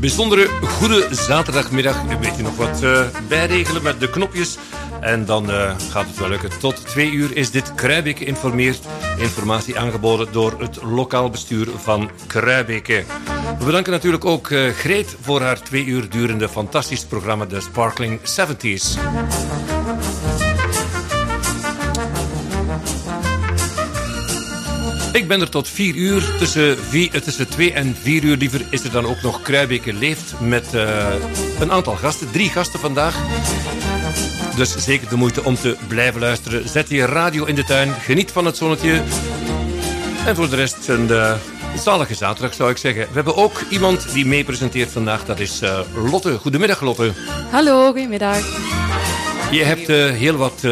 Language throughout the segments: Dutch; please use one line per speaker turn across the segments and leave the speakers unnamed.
Bijzondere goede zaterdagmiddag. Weet u nog wat eh, bijregelen met de knopjes? En dan eh, gaat het wel lukken. Tot twee uur is dit Kruibeke informeert. Informatie aangeboden door het lokaal bestuur van Kruibeke. We bedanken natuurlijk ook eh, Greet voor haar twee uur durende fantastisch programma The Sparkling 70s. Ik ben er tot 4 uur. Tussen, vier, eh, tussen 2 en 4 uur liever is er dan ook nog Kruibeke Leeft met eh, een aantal gasten. Drie gasten vandaag. Dus zeker de moeite om te blijven luisteren. Zet je radio in de tuin, geniet van het zonnetje. En voor de rest een uh, zalige zaterdag zou ik zeggen. We hebben ook iemand die mee presenteert vandaag. Dat is uh, Lotte. Goedemiddag Lotte.
Hallo, goedemiddag.
Je hebt heel wat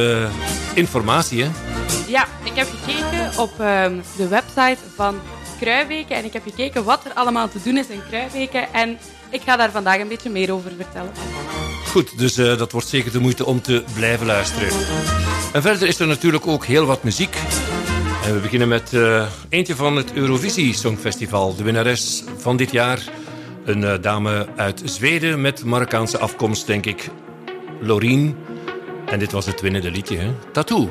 informatie hè?
Ja, ik heb gekeken op um, de website van Kruibeke en ik heb gekeken wat er allemaal te doen is in Kruibeke en ik ga daar vandaag een beetje meer over vertellen.
Goed, dus uh, dat wordt zeker de moeite om te blijven luisteren. En verder is er natuurlijk ook heel wat muziek. En we beginnen met uh, eentje van het Eurovisie Songfestival. De winnares van dit jaar, een uh, dame uit Zweden met Marokkaanse afkomst, denk ik. Loreen. En dit was het winnende liedje, hè? Tattoo.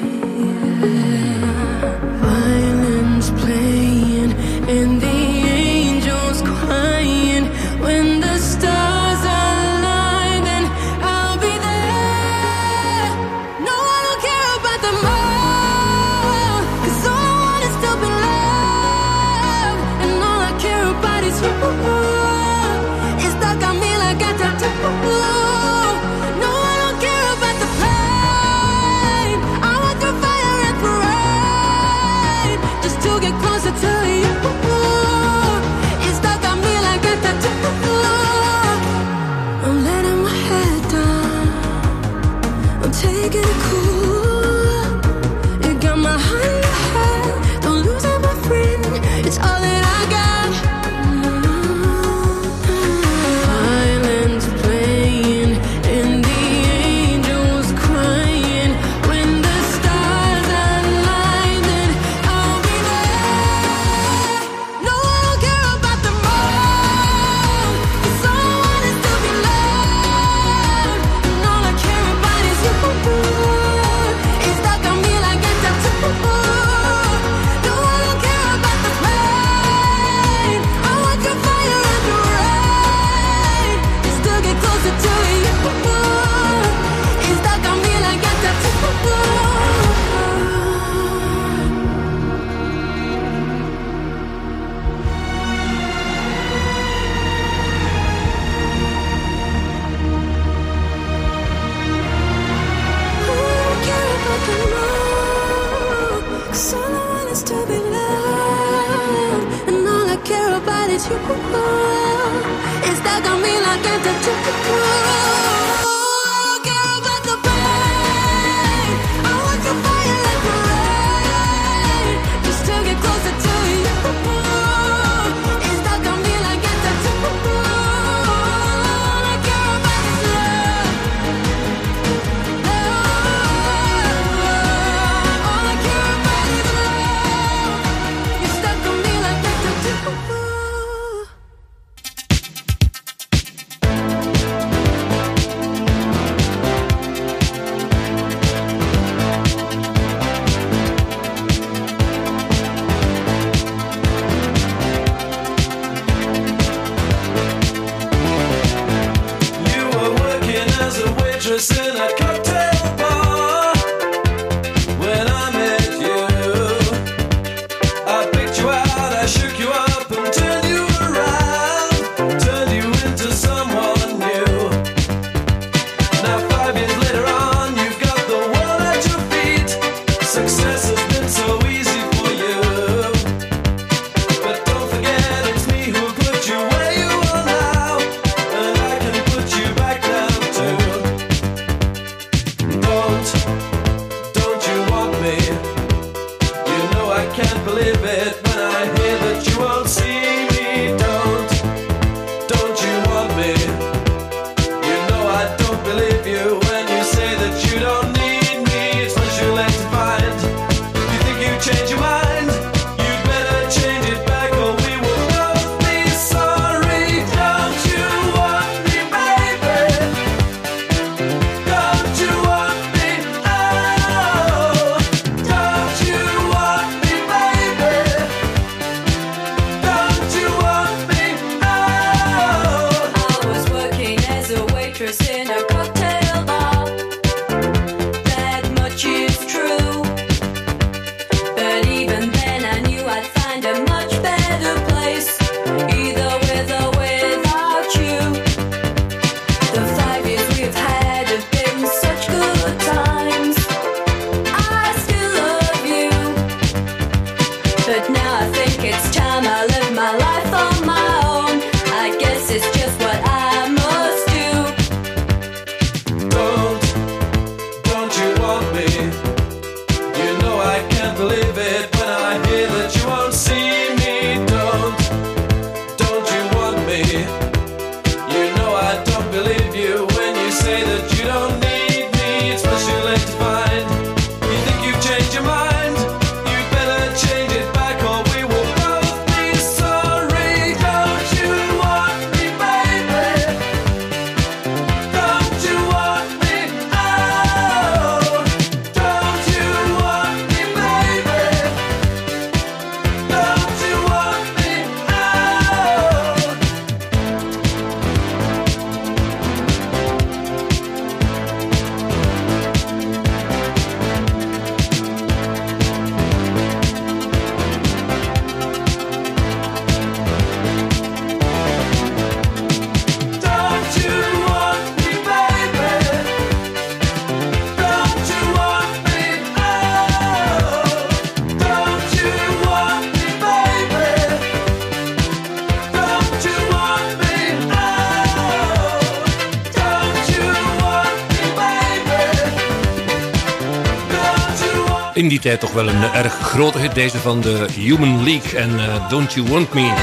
tijd toch wel een erg grote hit, deze van de Human League en eh, Don't You Want Me.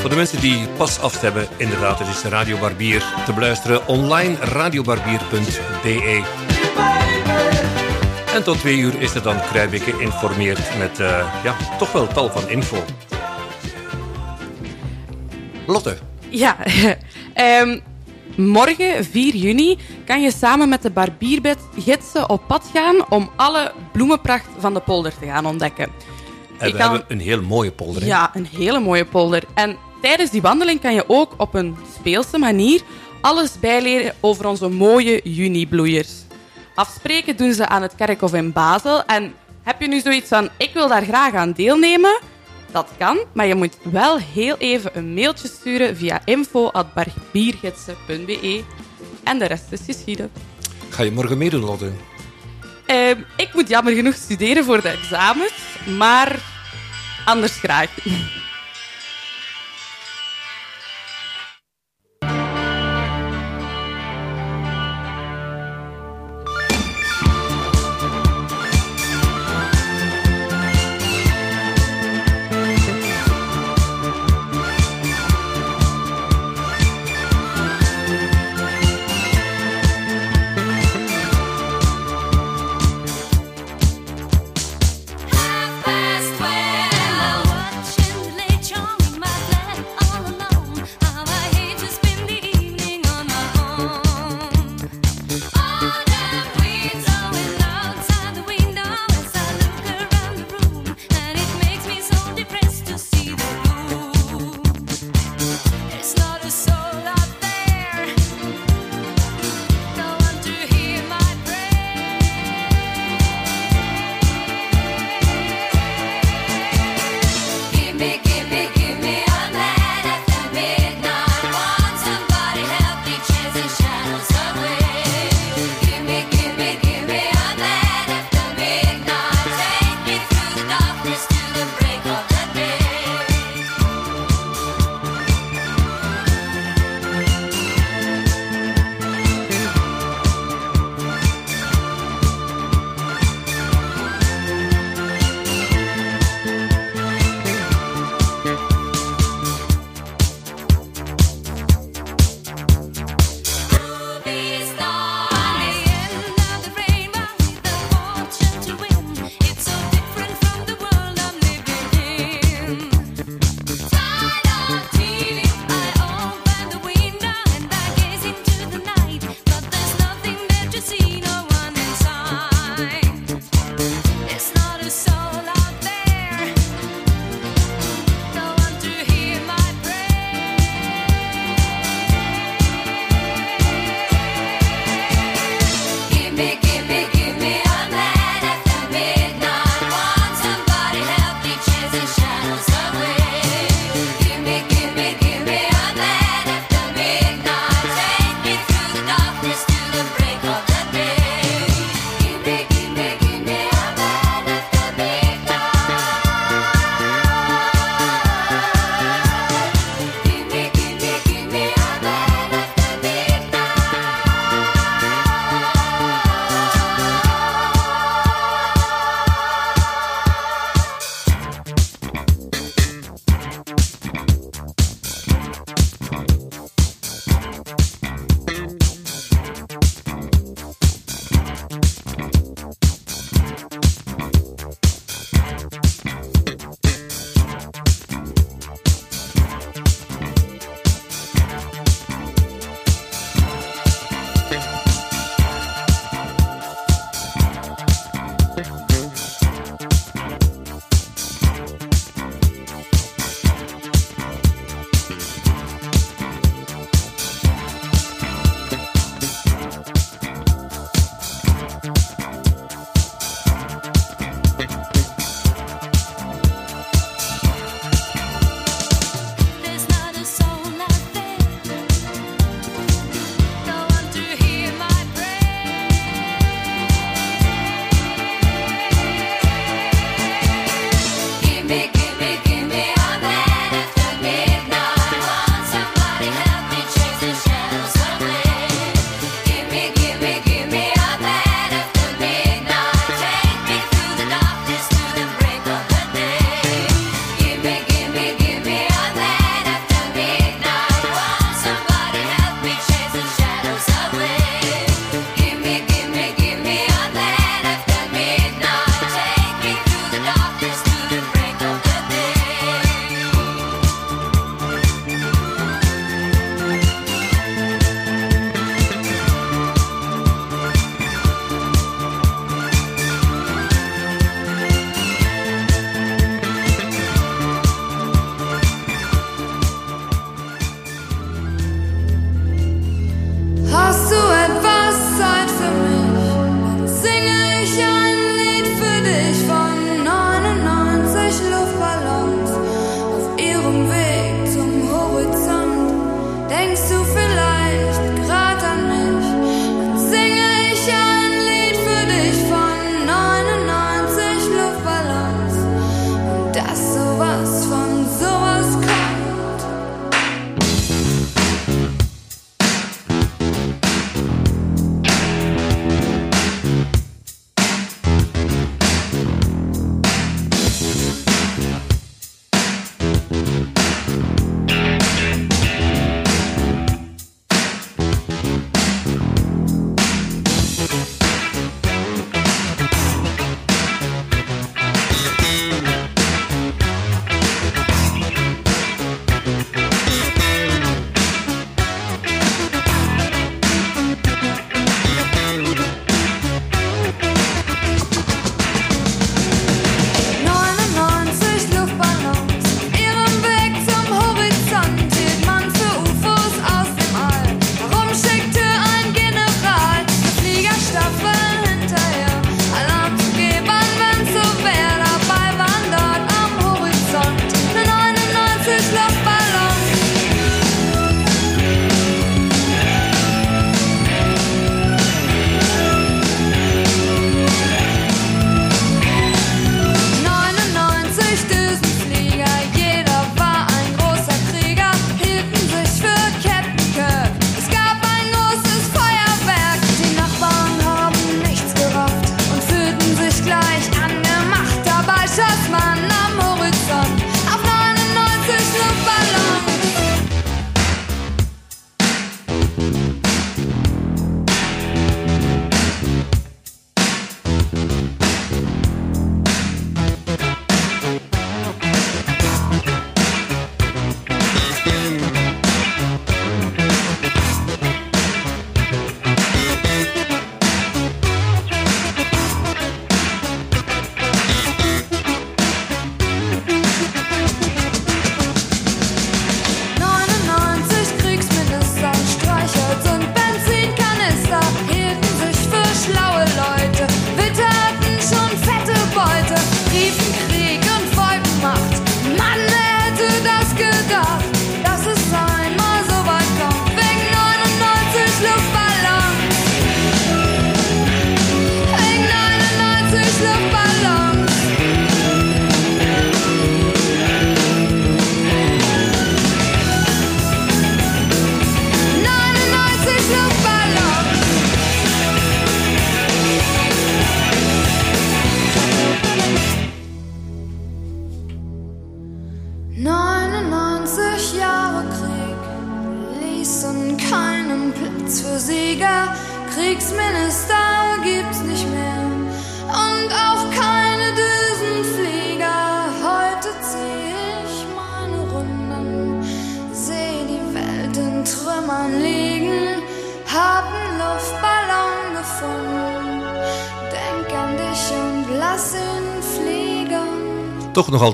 Voor de mensen die pas afstemmen, inderdaad, het is Radio Barbier te beluisteren online radiobarbier.be. En tot twee uur is er dan Kruijbeke geïnformeerd met eh, ja, toch wel tal van info. Lotte,
Ja, ehm, morgen 4 juni kan je samen met de barbierbed gidsen op pad gaan om alle bloemenpracht van de polder te gaan ontdekken.
en we
kan-
hebben een heel mooie polder. hè?
Ja, een hele mooie polder. En tijdens die wandeling kan je ook op een speelse manier alles bijleren over onze mooie junibloeiers. Afspreken doen ze aan het kerkhof in Basel. En heb je nu zoiets van, ik wil daar graag aan deelnemen? Dat kan, maar je moet wel heel even een mailtje sturen via info.barbiergidsen.be. En de rest is geschieden.
Ga je morgen meedoen, Lotte?
Ehm, ik moet jammer genoeg studeren voor de examens, maar anders graag.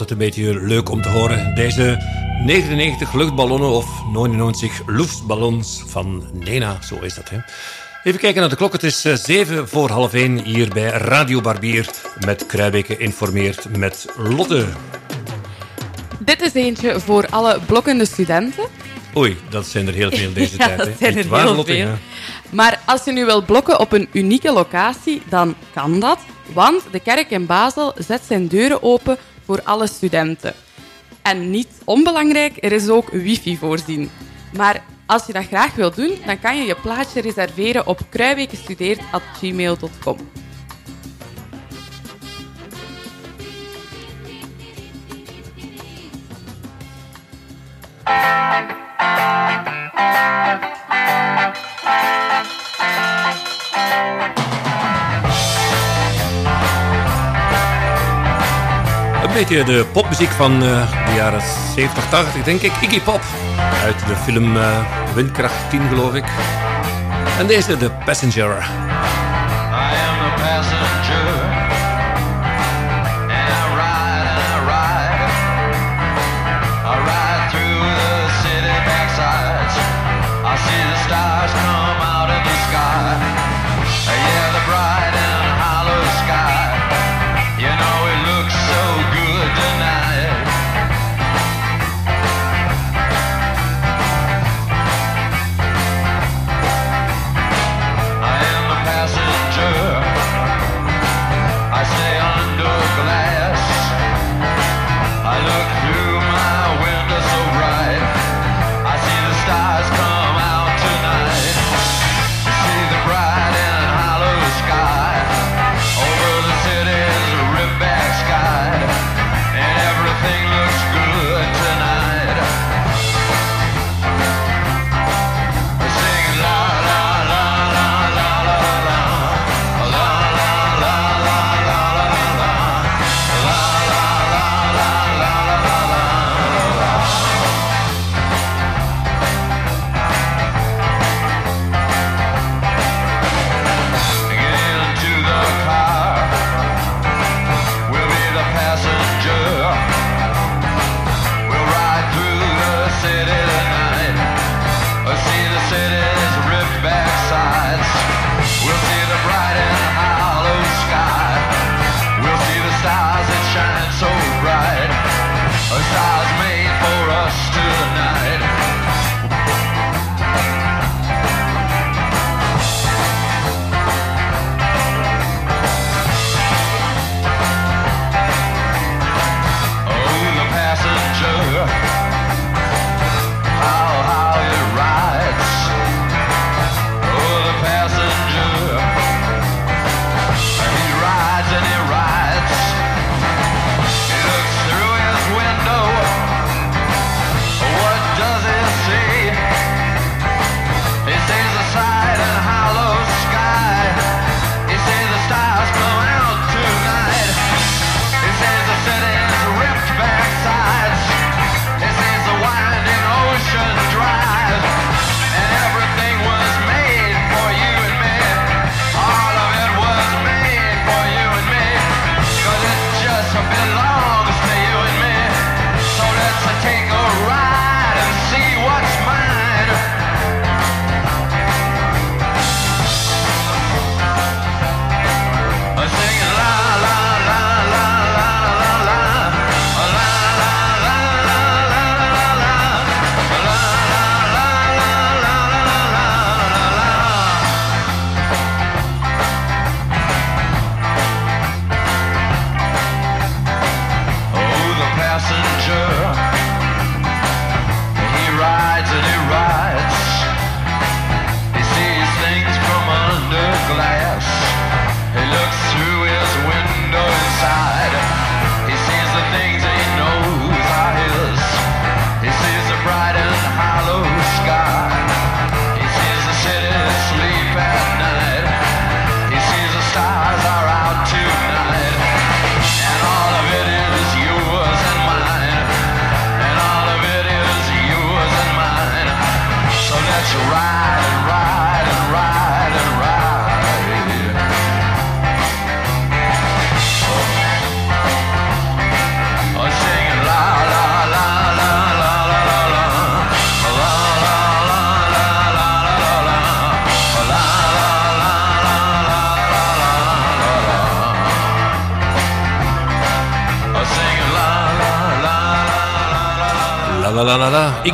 Altijd een beetje leuk om te horen. Deze 99 luchtballonnen of 99 luchtballons van Nena, zo is dat hè. Even kijken naar de klok. Het is eh, 7 voor half 1 hier bij Radio Barbier met Kruibeke informeert met Lotte.
Dit is eentje voor alle blokkende studenten.
Oei, dat zijn er heel veel deze
Ja,
tijd.
dat zijn er heel
Lotte,
veel.
ja.
Maar als je nu wil blokken op een unieke locatie, dan kan dat. Want de kerk in Basel zet zijn deuren open voor alle studenten. En niet onbelangrijk, er is ook wifi voorzien. Maar als je dat graag wilt doen, dan kan je je plaatsje reserveren op kruiwekenstudeert.gmail.com.
beetje de popmuziek van eh, de jaren 70, 80, denk ik. Iggy Pop. Uit de film eh, Windkracht 10, geloof ik. En deze, de Passenger.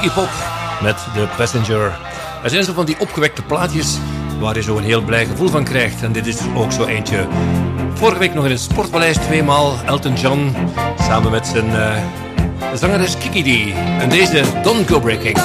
Iggy Pop met The Passenger. Er zijn zo van die opgewekte plaatjes waar je zo een heel blij gevoel van krijgt. En dit is er ook zo eentje. Vorige week nog in het Sportpaleis tweemaal Elton John samen met zijn eh, zangeres Kiki D. En deze. Don't go breaking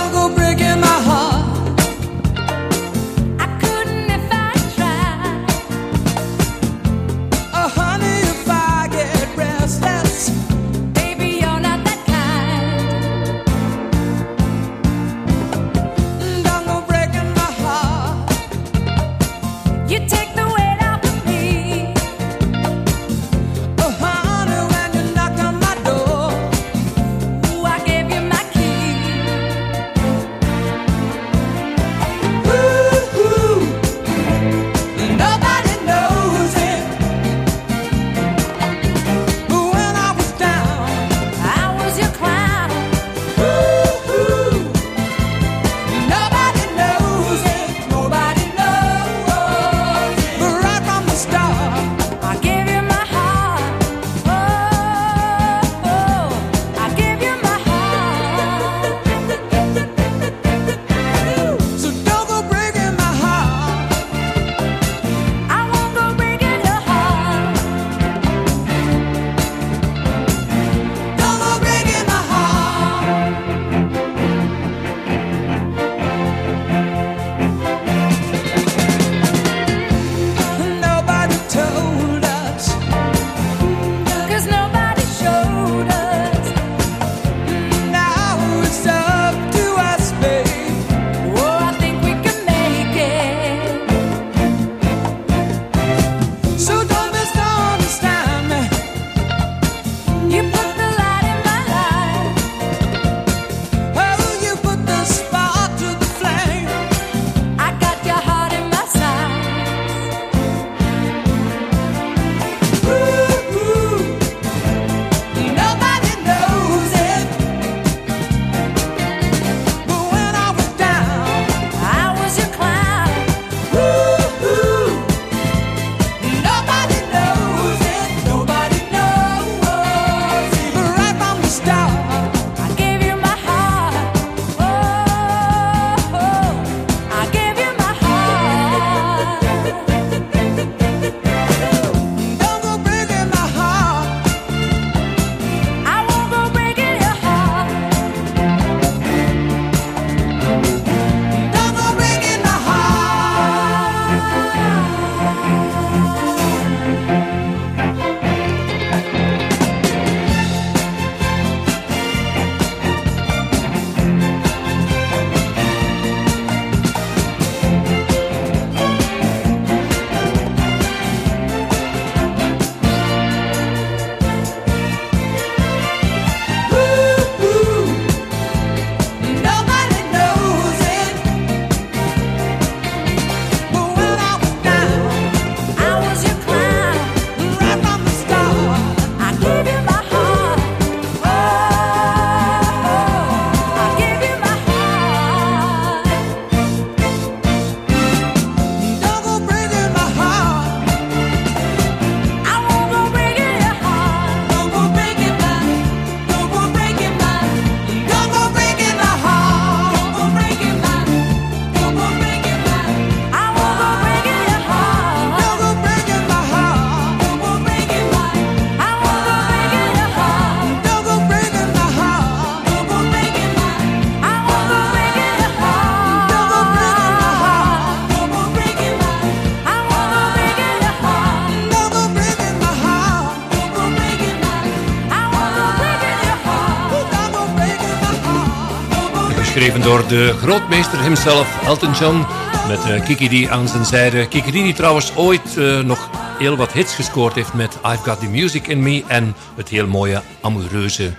door
de grootmeester himself, Elton John, met eh, Kiki D aan zijn zijde. Kiki die trouwens ooit eh, nog heel wat hits gescoord heeft met I've Got The Music In Me en het heel mooie Amoureuze.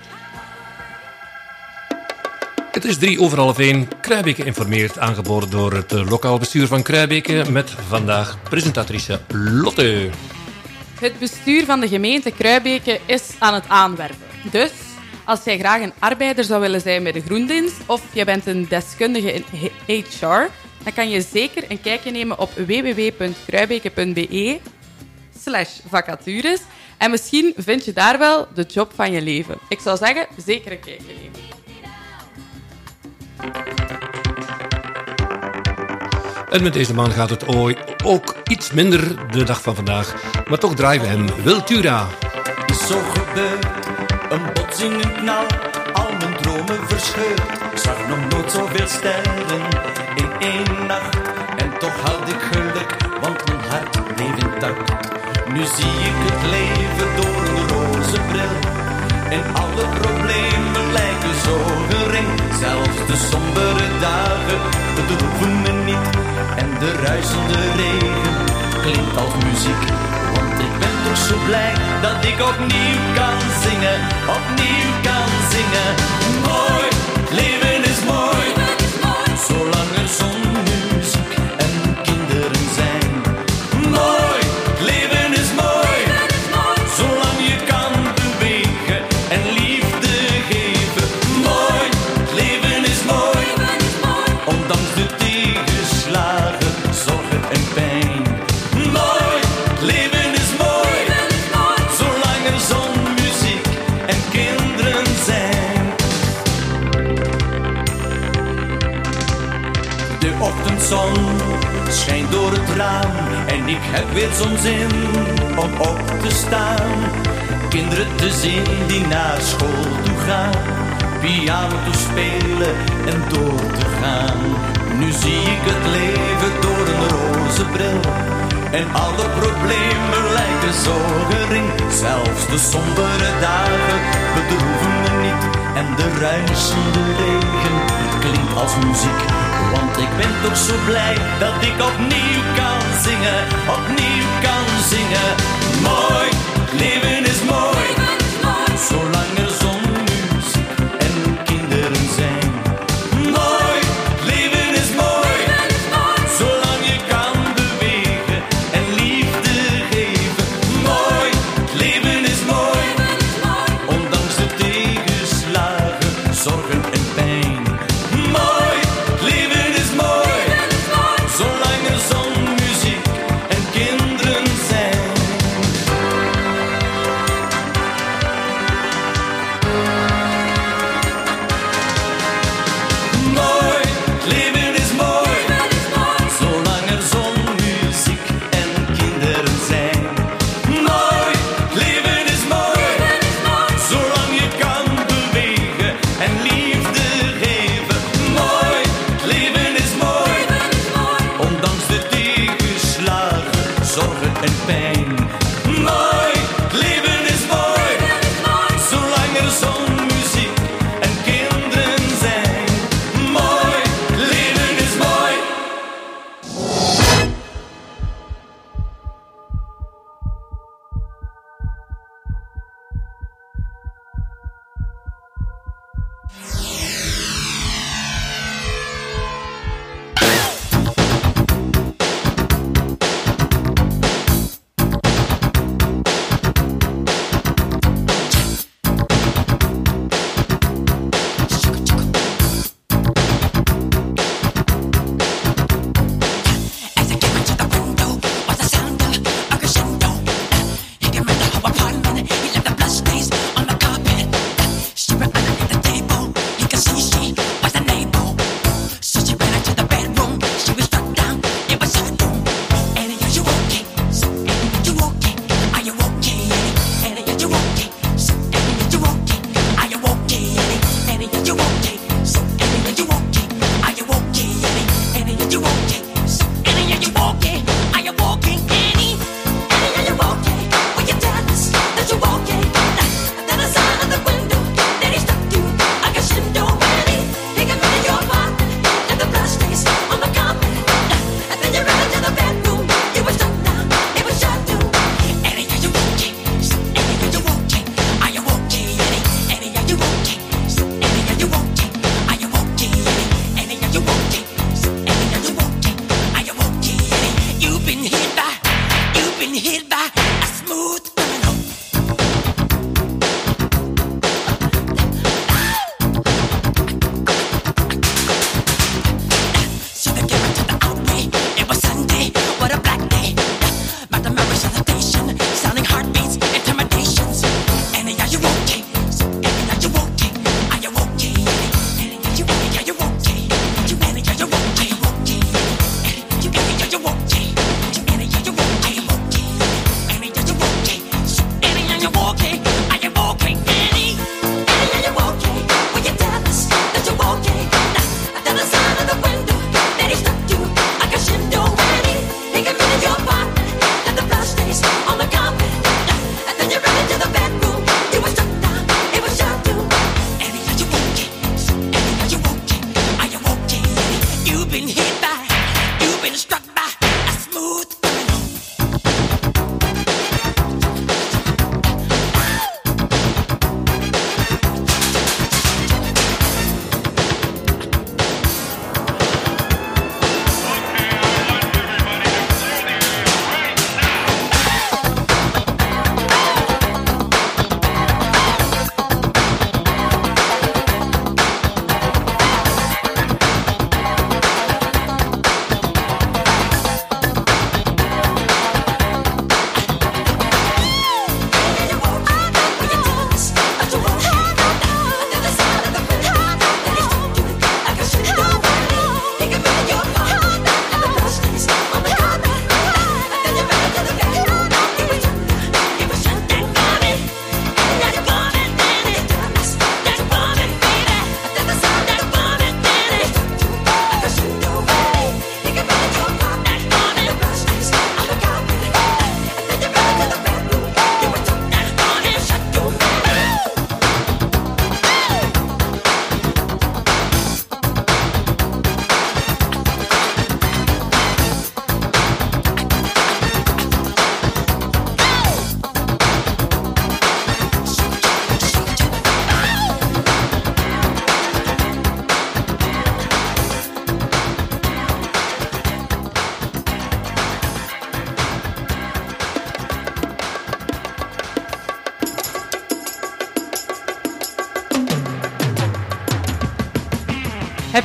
Het is drie over half één. Kruibeke informeert, aangeboden door het eh, lokaal bestuur van Kruibeke met vandaag presentatrice Lotte.
Het bestuur van de gemeente Kruibeke is aan het aanwerven. Dus als jij graag een arbeider zou willen zijn bij de Groendienst of je bent een deskundige in HR, dan kan je zeker een kijkje nemen op www.kruibeke.be slash vacatures. En misschien vind je daar wel de job van je leven. Ik zou zeggen, zeker een kijkje nemen.
En met deze man gaat het ooit ook iets minder de dag van vandaag. Maar toch draaien we hem Wiltura.
Zo gebeurt een een knal, al mijn dromen verscheurd. Ik zag nog nooit zoveel sterren in één nacht. En toch had ik geluk, want mijn hart bleef intact. Nu zie ik het leven door een roze bril. En alle problemen lijken zo gering. Zelfs de sombere dagen bedroeven me niet. En de ruisende regen klinkt als muziek. Want ik ben toch zo blij dat ik opnieuw kan zingen. Opnieuw kan zingen. Mooi, leven is mooi. Zolang er zon, ochtendzon schijnt door het raam en ik heb weer zo'n zin om op te staan. Kinderen te zien die naar school toe gaan, piano te spelen en door te gaan. Nu zie ik het leven door een roze bril. En alle problemen lijken zo gering. Zelfs de sombere dagen bedroeven me niet. En de ruisende regen klinkt als muziek. Ik ben toch zo blij dat ik opnieuw kan zingen. Opnieuw kan zingen. Mooi, leven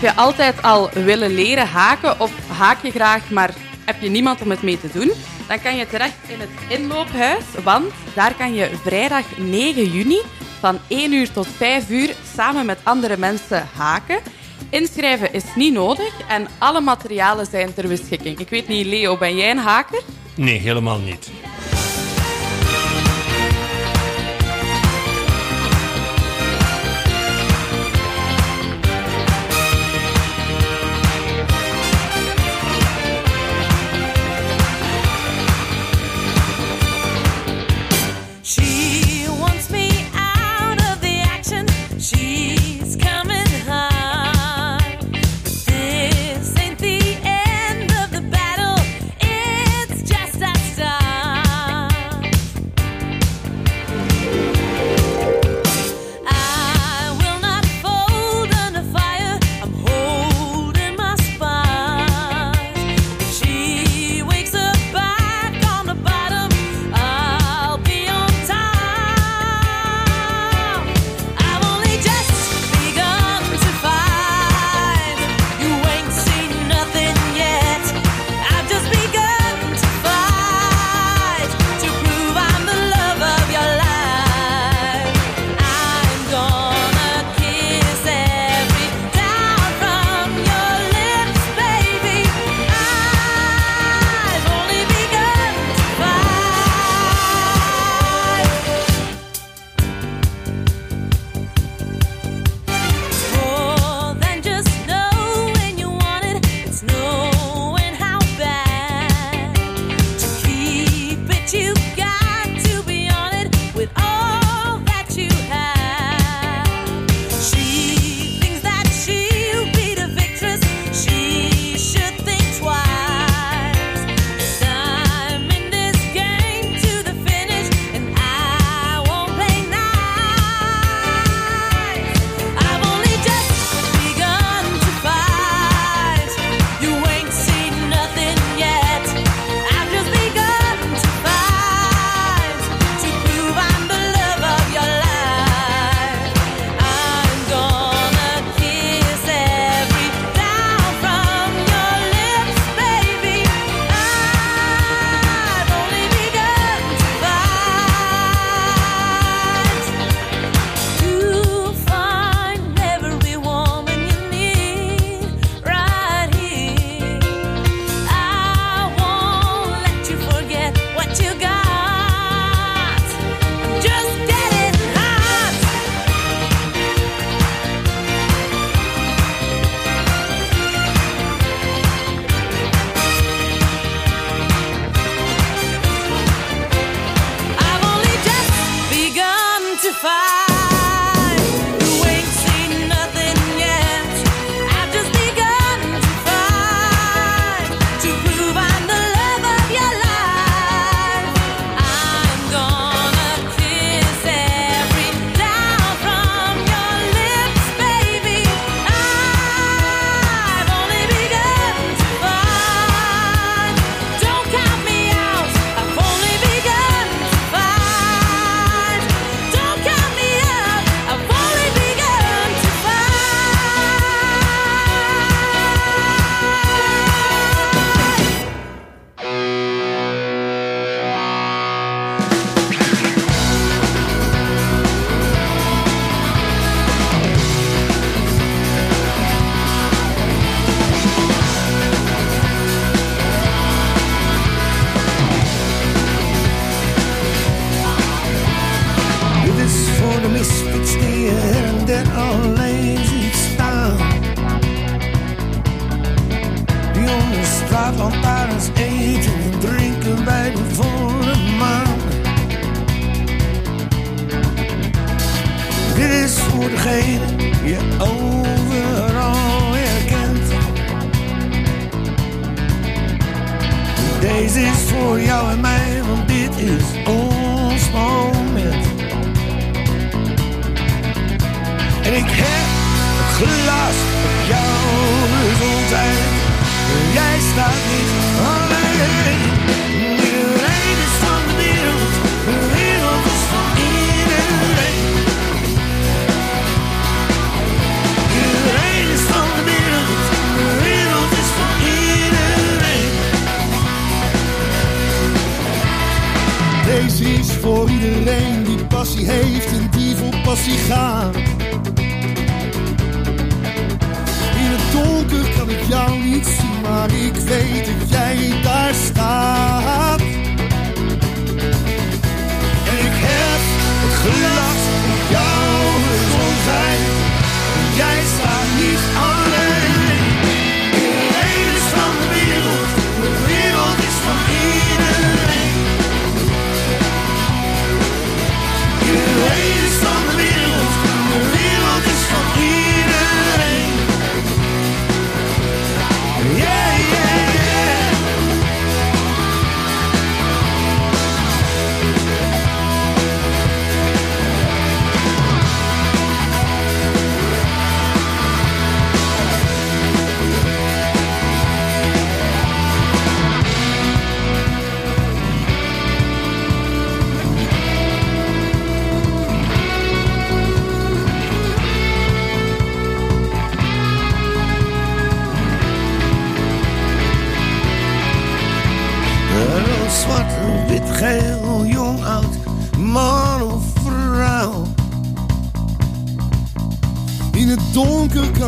Heb je altijd al willen leren haken of haak je graag, maar heb je niemand om het mee te doen? Dan kan je terecht in het inloophuis, want daar kan je vrijdag 9 juni van 1 uur tot 5 uur samen met andere mensen haken. Inschrijven is niet nodig en alle materialen zijn ter beschikking. Ik weet niet, Leo, ben jij een haker?
Nee, helemaal niet.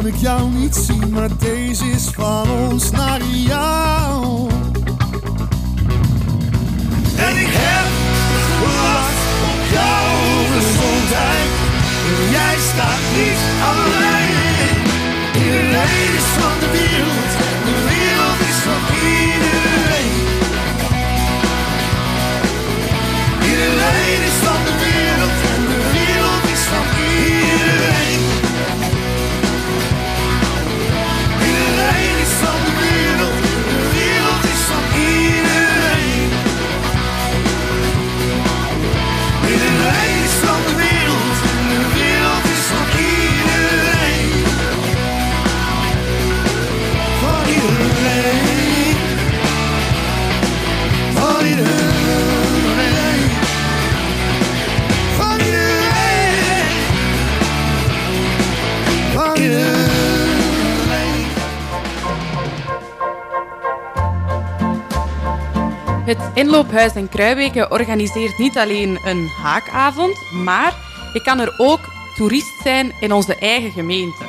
Kan ik jou niet
Inloophuis in Kruiweken organiseert niet alleen een haakavond, maar je kan er ook toerist zijn in onze eigen gemeente.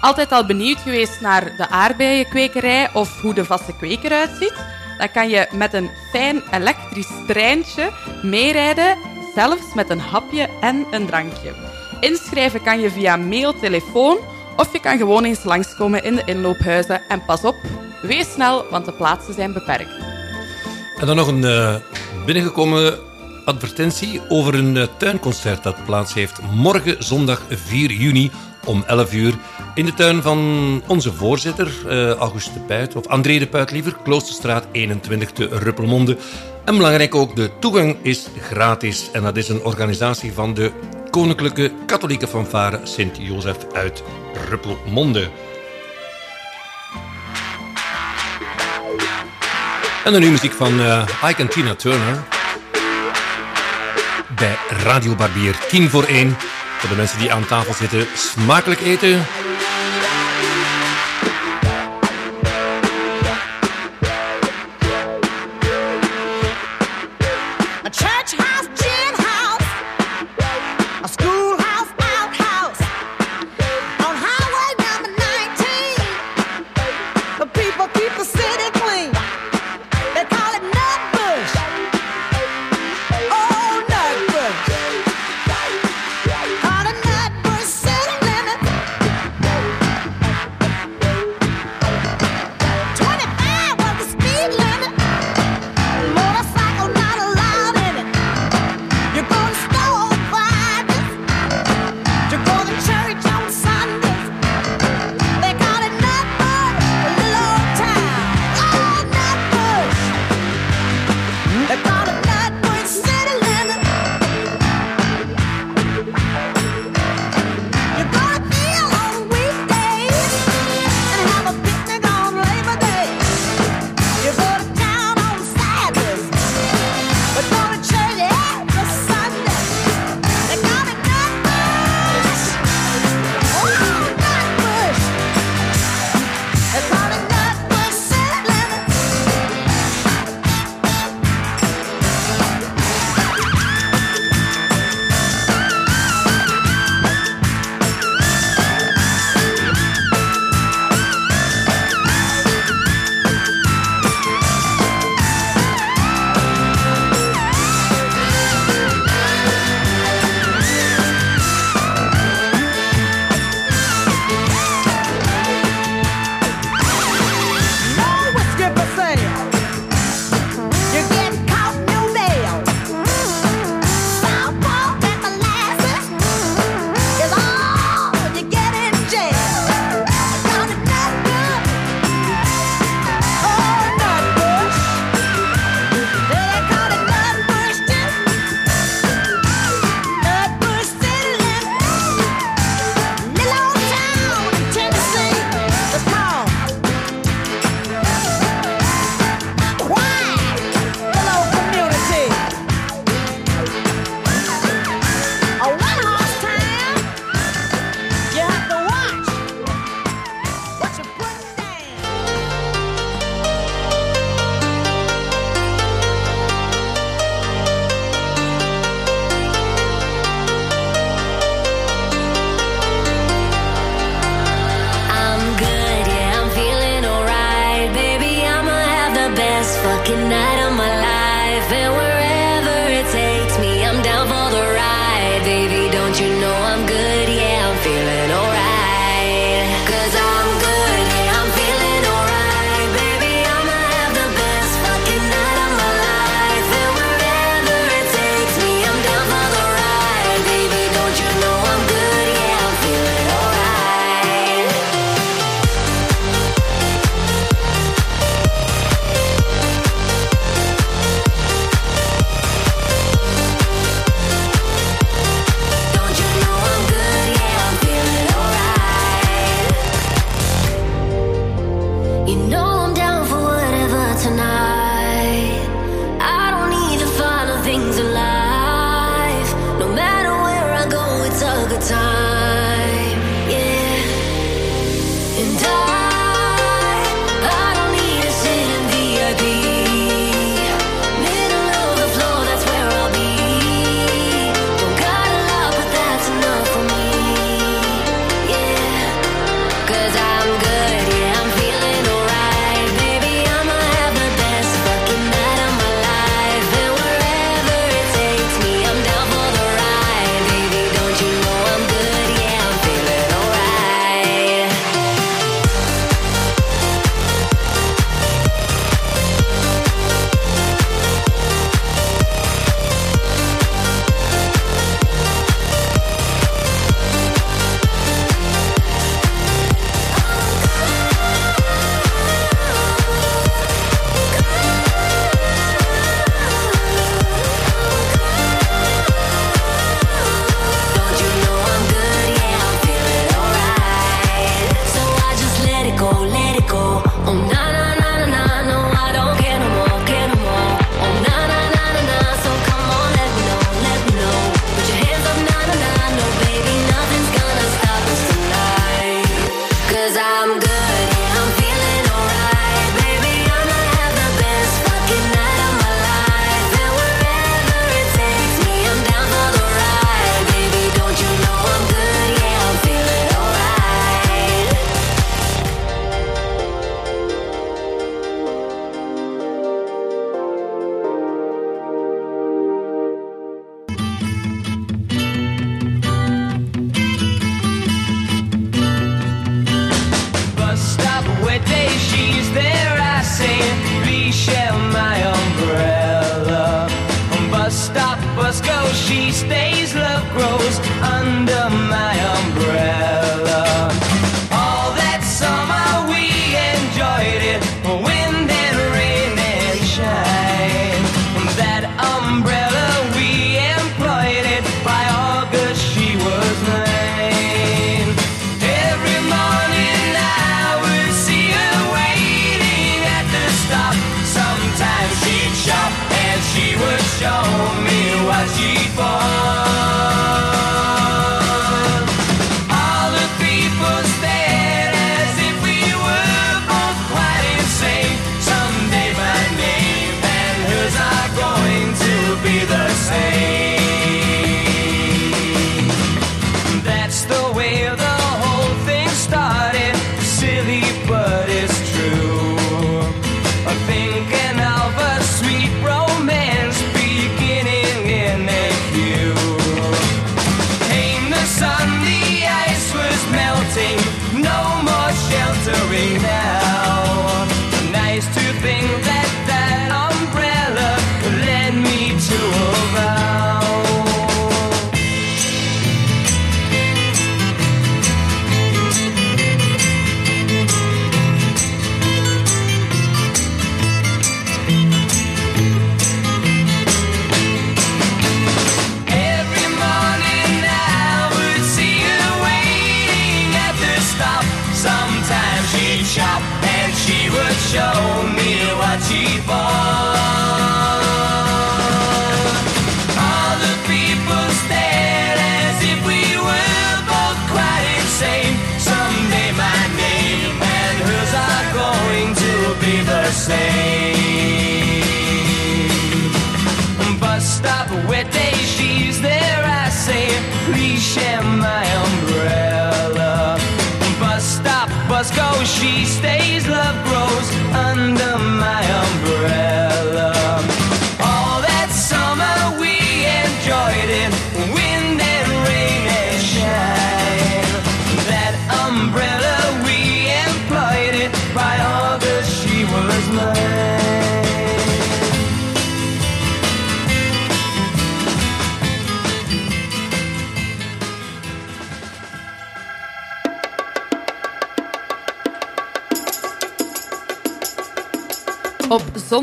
Altijd al benieuwd geweest naar de aardbeienkwekerij of hoe de vaste kweker uitziet? Dan kan je met een fijn elektrisch treintje meerijden, zelfs met een hapje en een drankje. Inschrijven kan je via mail, telefoon of je kan gewoon eens langskomen in de inloophuizen. En pas op, wees snel, want de plaatsen zijn beperkt.
En dan nog een eh, binnengekomen advertentie over een eh, tuinconcert dat plaats heeft morgen zondag 4 juni om 11 uur in de tuin van onze voorzitter, Auguste de Puit, of André de Puit liever, Kloosterstraat 21 te Ruppelmonde. En belangrijk ook, de toegang is gratis en dat is een organisatie van de Koninklijke Katholieke Fanfare Sint-Jozef uit Ruppelmonde. En dan nu muziek van eh Ike en Tina Turner. Bij Radio Barbier 10 voor 1. Voor de mensen die aan tafel zitten, smakelijk eten.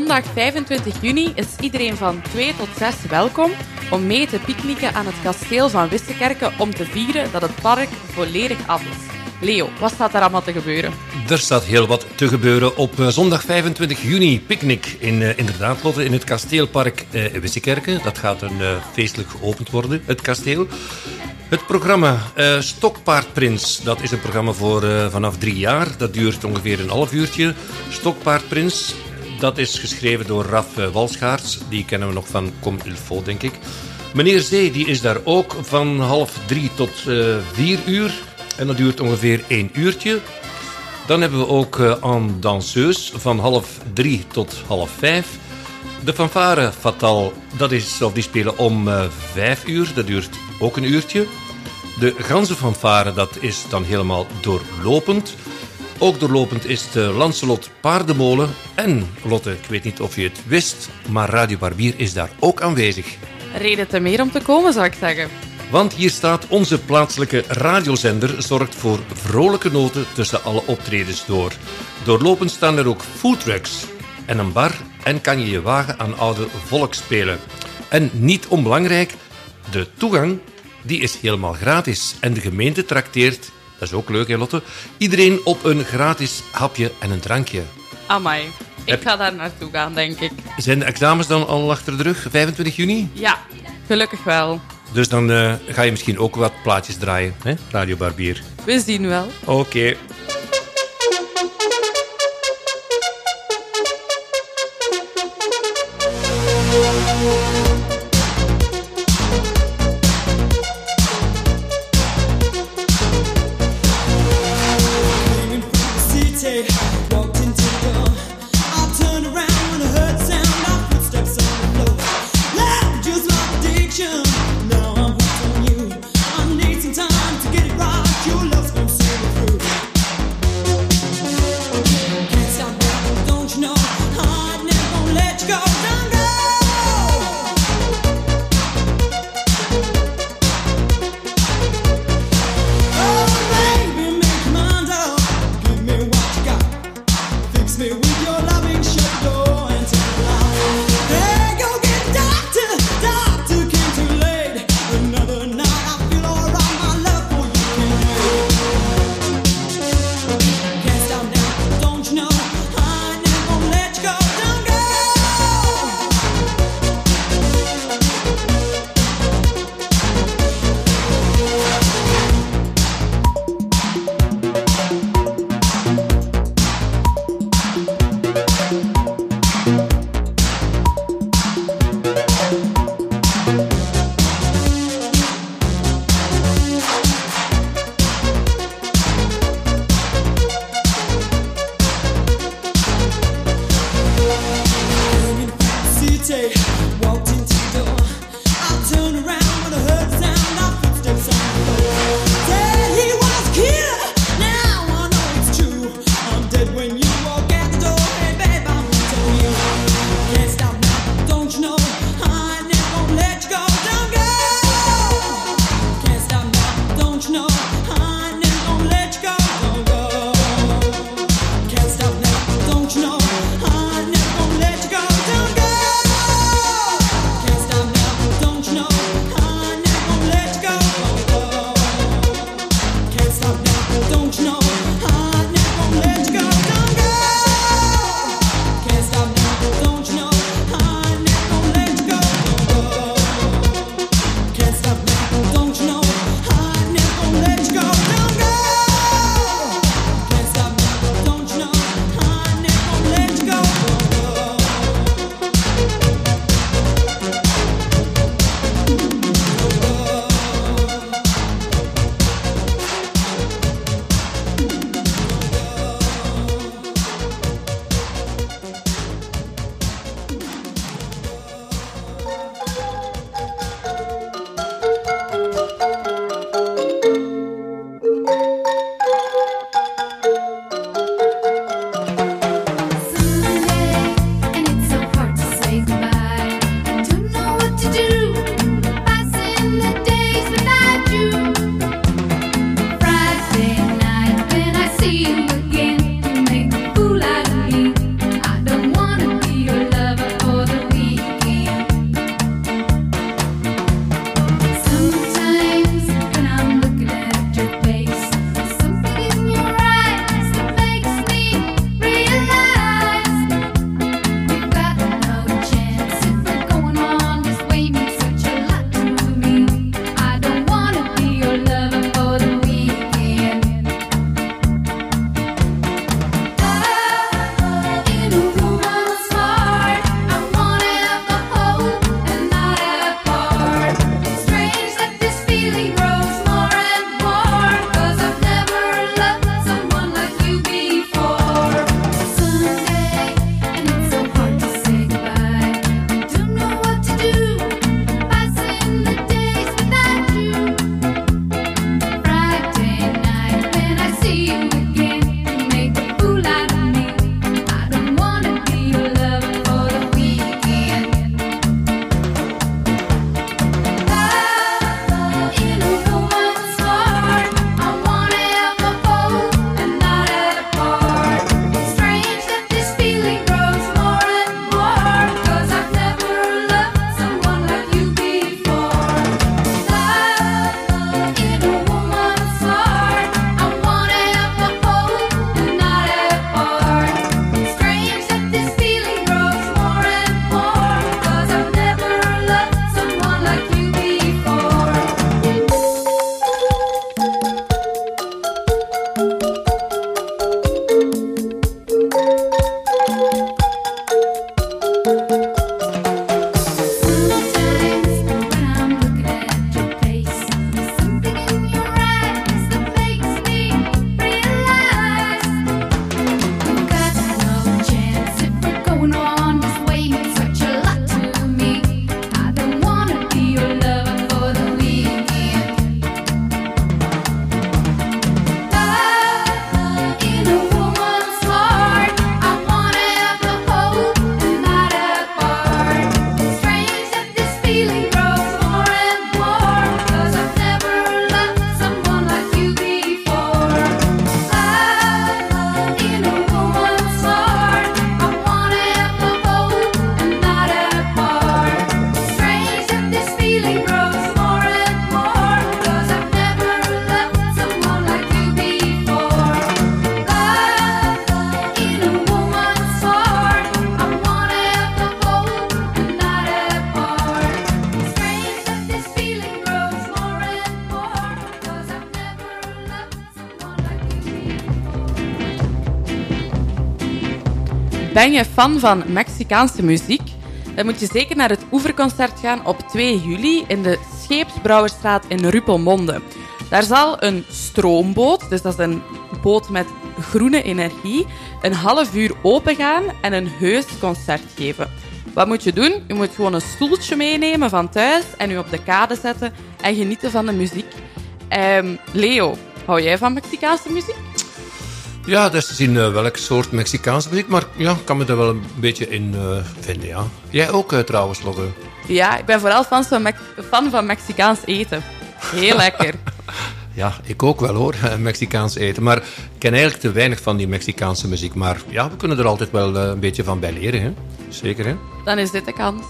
Zondag 25 juni is iedereen van 2 tot 6 welkom om mee te picknicken aan het kasteel van Wissekerken om te vieren dat het park volledig af is. Leo, wat staat daar allemaal te gebeuren?
Er staat heel wat te gebeuren op eh, zondag 25 juni. Picknick in, eh, inderdaad, Lotte, in het kasteelpark eh Wissekerken. Dat gaat een feestelijk geopend worden, het kasteel. Het programma eh, Stokpaardprins, dat is een programma voor vanaf drie jaar. Dat duurt ongeveer een half uurtje. Stokpaardprins, dat is geschreven door Raf eh, Walschaerts. Die kennen we nog van Comme il denk ik. Meneer Zee, die is daar ook van half drie tot eh, vier uur. En dat duurt ongeveer één uurtje. Dan hebben we ook eh een danseus van half drie tot half vijf. De fanfare Fatal, dat is, of die spelen om eh, vijf uur. Dat duurt ook een uurtje. De ganzenfanfare, dat is dan helemaal doorlopend. Ook doorlopend is de Lancelot Paardenmolen. En Lotte, ik weet niet of je het wist, maar Radio Barbier is daar ook aanwezig.
Reden te meer om te komen, zou ik zeggen.
Want hier staat onze plaatselijke radiozender zorgt voor vrolijke noten tussen alle optredens door. Doorlopend staan er ook foodtrucks en een bar en kan je je wagen aan oude volksspelen. En niet onbelangrijk, de toegang die is helemaal gratis en de gemeente trakteert, dat is ook leuk hè Lotte, iedereen op een gratis hapje en een drankje.
Amai, ik ga daar naartoe gaan, denk ik.
Zijn de examens dan al achter de rug, 25 juni?
Ja, gelukkig wel.
Dus dan eh, ga je misschien ook wat plaatjes draaien, hè? Radio Barbier.
We zien wel.
Oké.
Ben je fan van Mexicaanse muziek? Dan moet je zeker naar het Oeverconcert gaan op 2 juli in de Scheepsbrouwerstraat in Ruppelmonde. Daar zal een stroomboot, dus dat is een boot met groene energie, een half uur open gaan en een heus concert geven. Wat moet je doen? Je moet gewoon een stoeltje meenemen van thuis en u op de kade zetten en genieten van de muziek. Ehm, Leo, hou jij van Mexicaanse muziek?
Ja, dat is te zien eh, welk soort Mexicaanse muziek, maar ja, ik kan me daar wel een beetje in eh, vinden, ja. Jij ook eh, trouwens, Logge.
Ja, ik ben vooral fan van, fan van Mexicaans eten. Heel lekker.
Ja, ik ook wel hoor, Mexicaans eten. Maar ik ken eigenlijk te weinig van die Mexicaanse muziek. Maar ja, we kunnen er altijd wel een beetje van bij leren, hè. Zeker, hè.
Dan is dit de kans.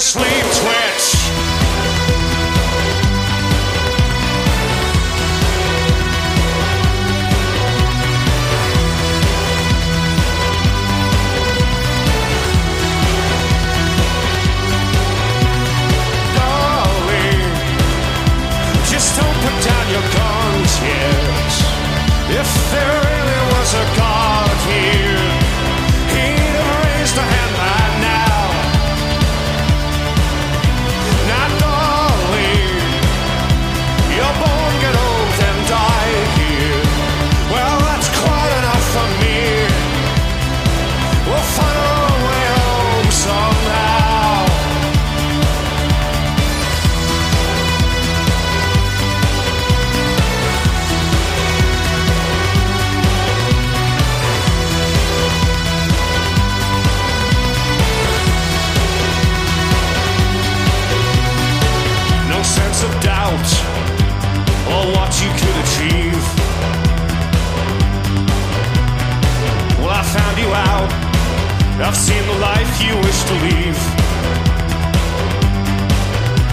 sleep twitch. I've seen the life you wish to leave.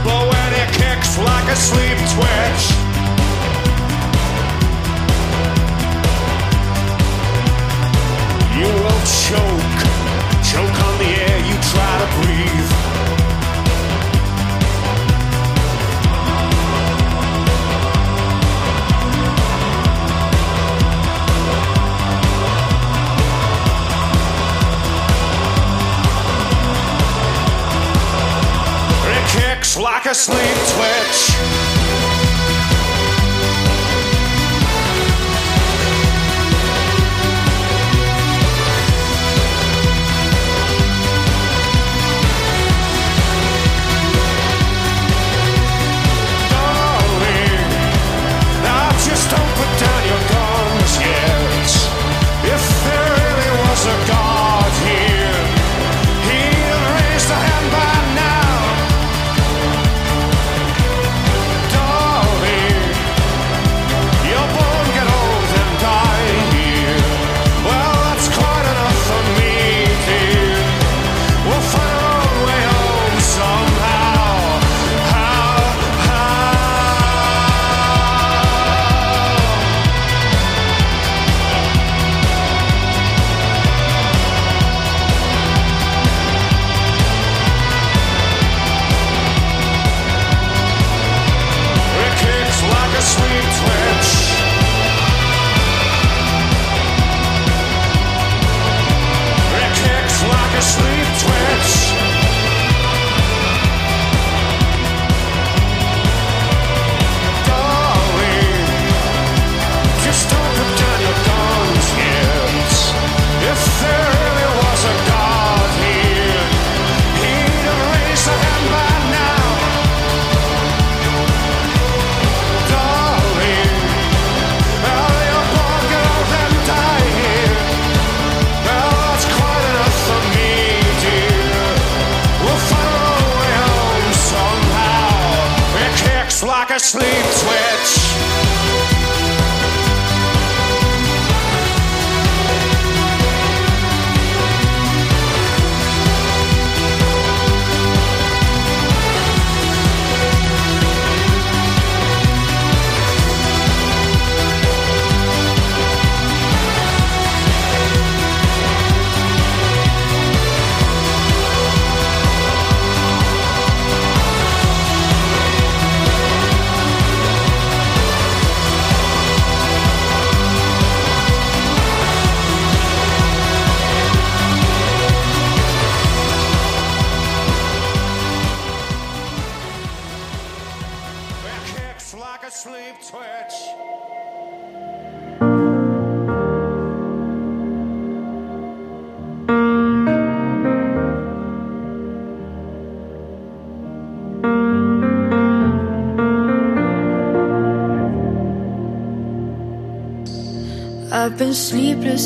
But when it kicks like a sleep twitch, you will choke, choke on the air you try to breathe. Kicks like a sleep twitch.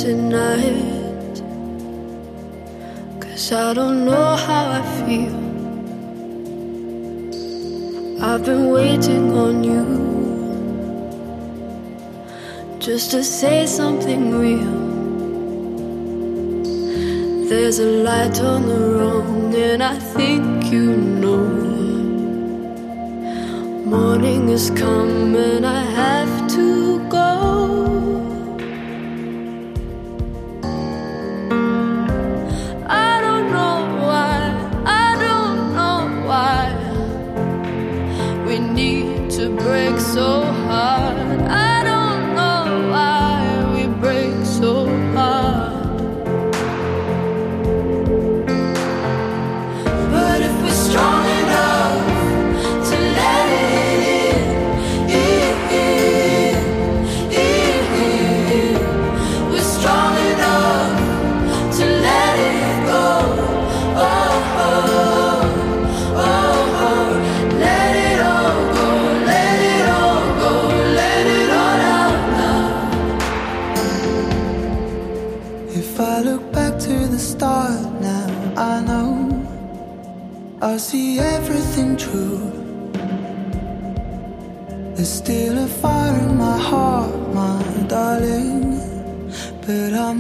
tonight.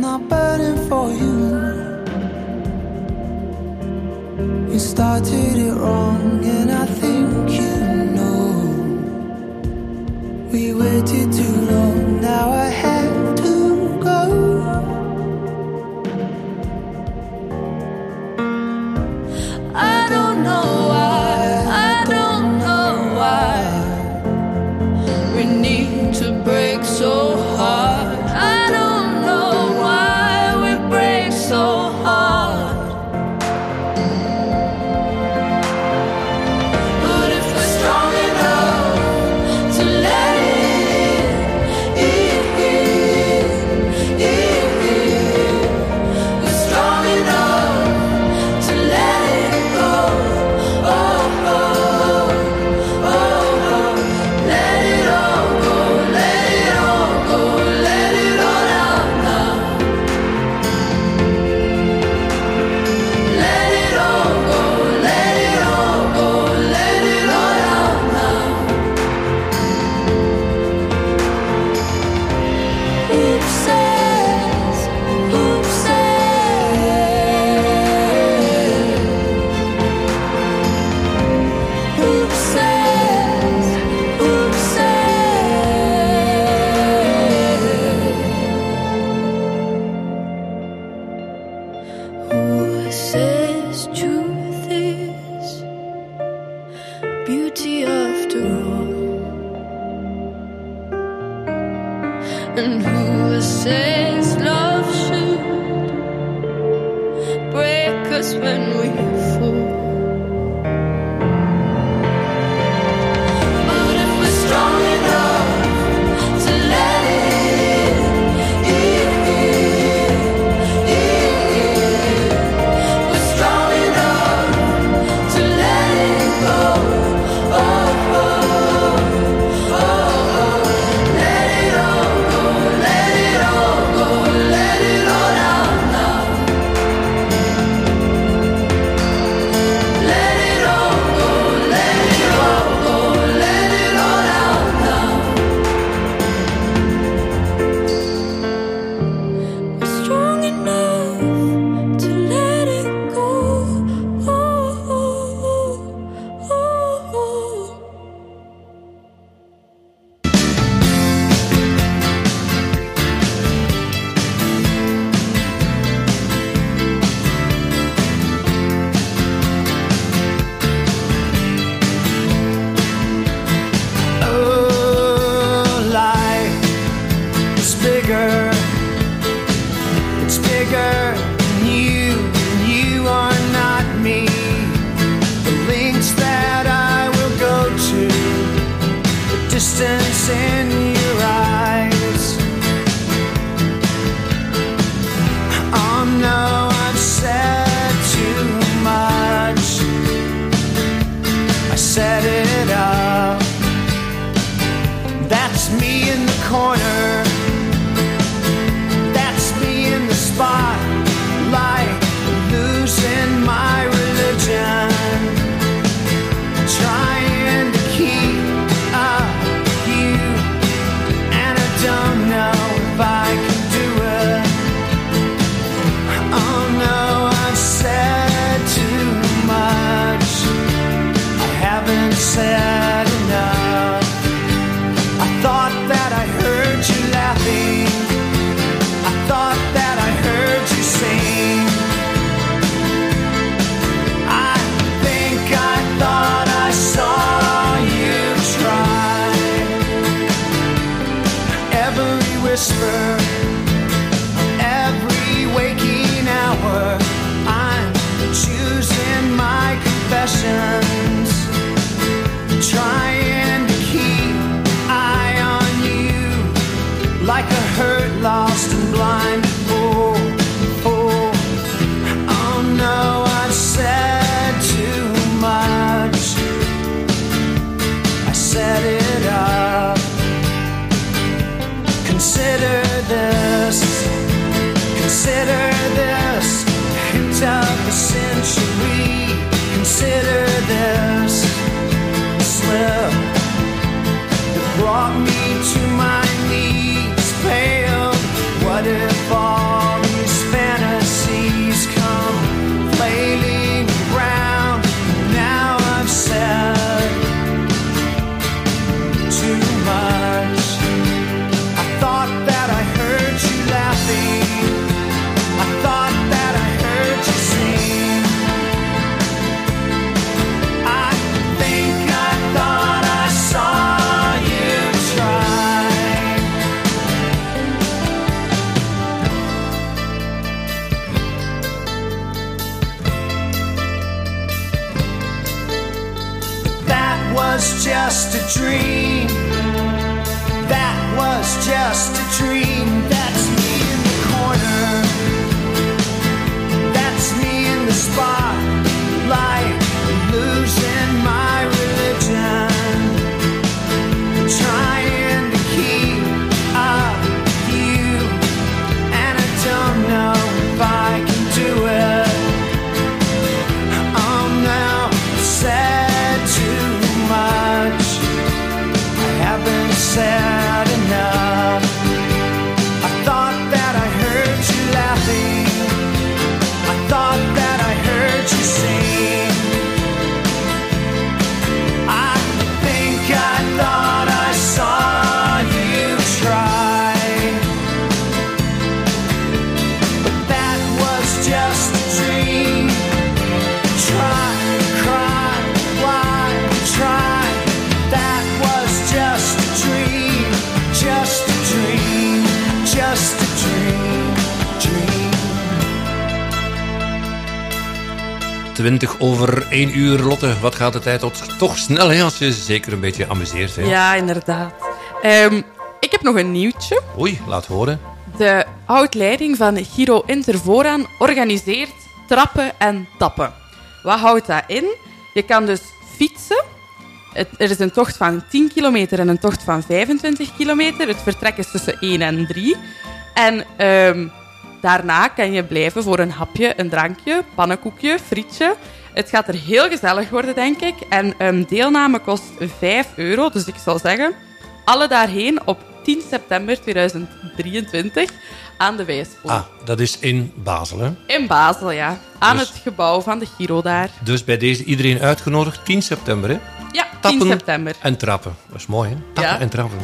not burning for you. You started it wrong, and I
céu.
20 over 1 uur, Lotte. Wat gaat de tijd tot toch snel, hè, als je zeker een beetje amuseert. Hè?
Ja, inderdaad. Ehm, ik heb nog een nieuwtje.
Oei, laat horen.
De oud-leiding van Giro Intervoran organiseert trappen en tappen. Wat houdt dat in? Je kan dus fietsen. Het- er is een tocht van 10 kilometer en een tocht van 25 kilometer. Het vertrek is tussen 1 en 3. En ehm, daarna kan je blijven voor een hapje, een drankje, pannenkoekje, frietje. Het gaat er heel gezellig worden, denk ik. En ehm, deelname kost 5 euro. Dus ik zal zeggen, alle daarheen op 10 september 2023 aan de Wijspoel.
Ah, dat is in Basel, hè?
In Basel, ja. Aan
Dus-
het gebouw van de Giro daar.
Dus bij deze iedereen uitgenodigd, 10 september, hè?
Ja, 10
Tappen
september.
en trappen. Dat is mooi, hè? Tappen
Ja.
en trappen.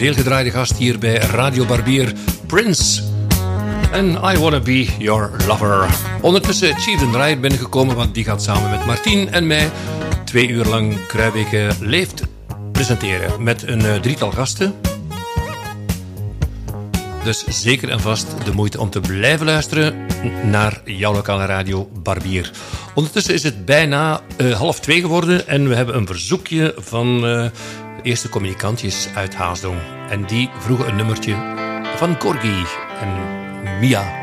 Veelgedraaide gast hier bij Radio Barbier, Prince. En I Wanna Be Your Lover. Ondertussen Chief den Draaier binnengekomen, want die gaat samen met Martien en mij twee uur lang Kruibeke leeft presenteren. Met een eh, drietal gasten. Dus zeker en vast de moeite om te blijven luisteren naar jouw lokale radio Barbier. Ondertussen is het bijna eh, half twee geworden en we hebben een verzoekje van eh, eerste communicantjes uit Haasdong. En die vroegen een nummertje van Corgi en Mia.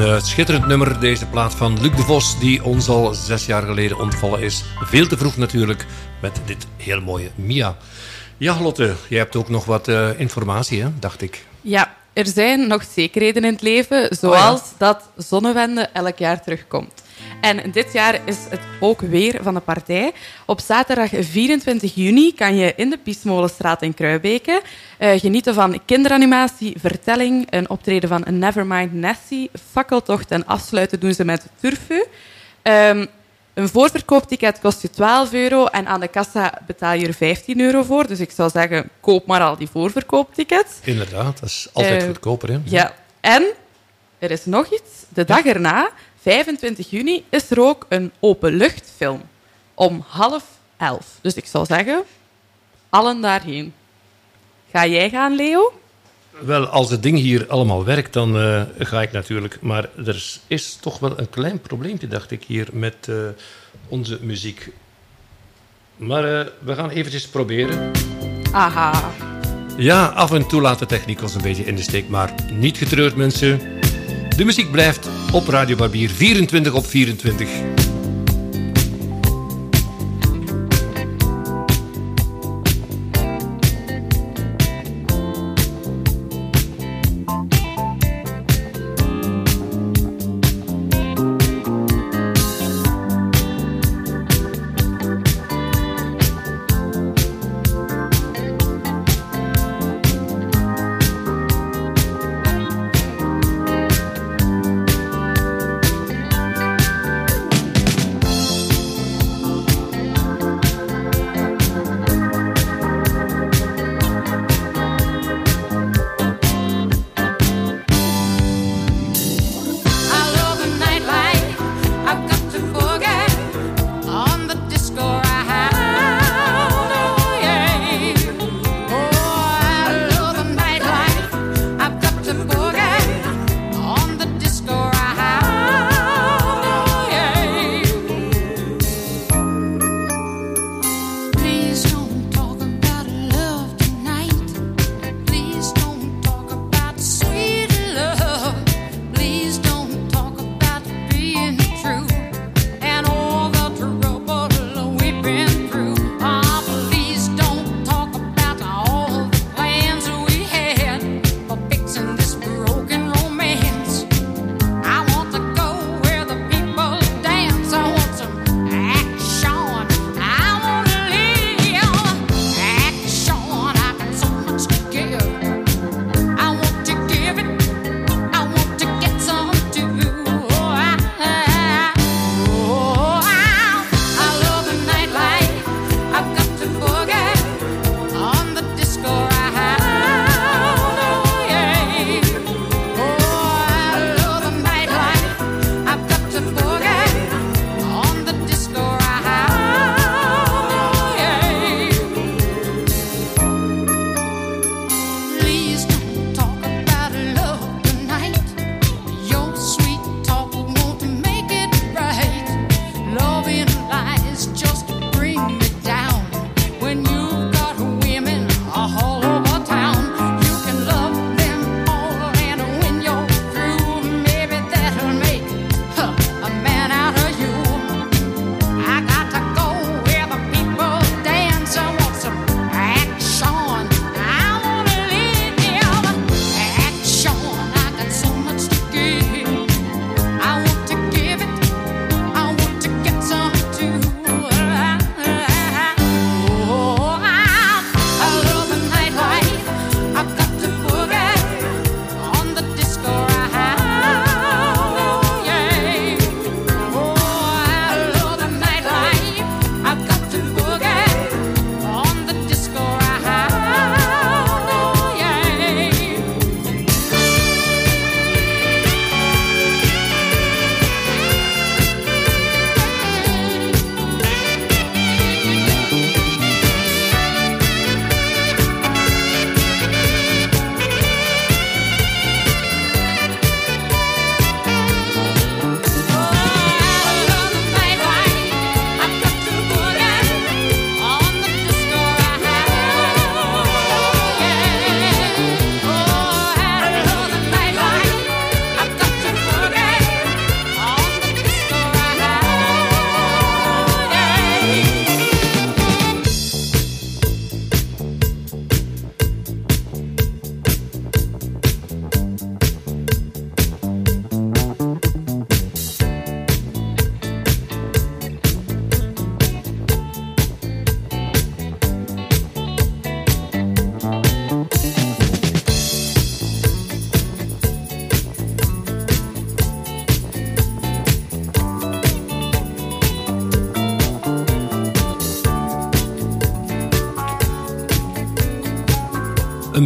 Een
eh, schitterend nummer, deze plaat van Luc de Vos, die ons al zes jaar geleden ontvallen is. Veel te vroeg natuurlijk, met dit heel mooie Mia. Ja, Lotte, jij hebt ook nog wat eh, informatie, hè, dacht ik.
Ja, er zijn nog zekerheden in het leven, zoals dat Zonnewende elk jaar terugkomt. En dit jaar is het ook weer van de partij. Op zaterdag 24 juni kan je in de Piesmolenstraat in Kruibeke eh, genieten van kinderanimatie, vertelling, een optreden van Nevermind Nessie, fakkeltocht en afsluiten doen ze met Turfu. Ehm, een voorverkoopticket kost je 12 euro en aan de kassa betaal je er 15 euro voor. Dus ik zou zeggen, koop maar al die voorverkooptickets.
Inderdaad, dat is altijd
Eh,
goedkoper, hè?
Ja, en er is nog iets. De dag erna, 25 juni, is er ook een openluchtfilm. Om half elf. Dus ik zou zeggen, allen daarheen. Ga jij gaan, Leo?
Wel, als het ding hier allemaal werkt, dan eh, ga ik natuurlijk. Maar er is, is toch wel een klein probleempje, dacht ik, hier met eh, onze muziek. Maar eh, we gaan eventjes proberen.
Aha.
Ja, af en toe laat de techniek ons een beetje in de steek, maar niet getreurd, mensen. De muziek blijft op Radio Barbier 24 op 24.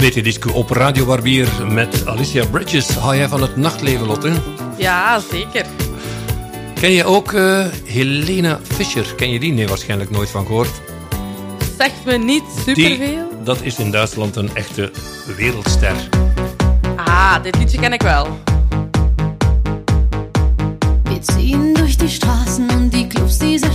complete disco op Radio Barbier met Alicia Bridges. Hou jij van het nachtleven, Lotte?
Ja, zeker.
Ken je ook eh, Helena Fischer? Ken je die? Nee, waarschijnlijk nooit van gehoord.
Zegt me niet superveel.
Dat is in Duitsland een echte wereldster.
Ah, dit liedje ken ik wel.
We ziehen door die Straßen und die Clubs dieser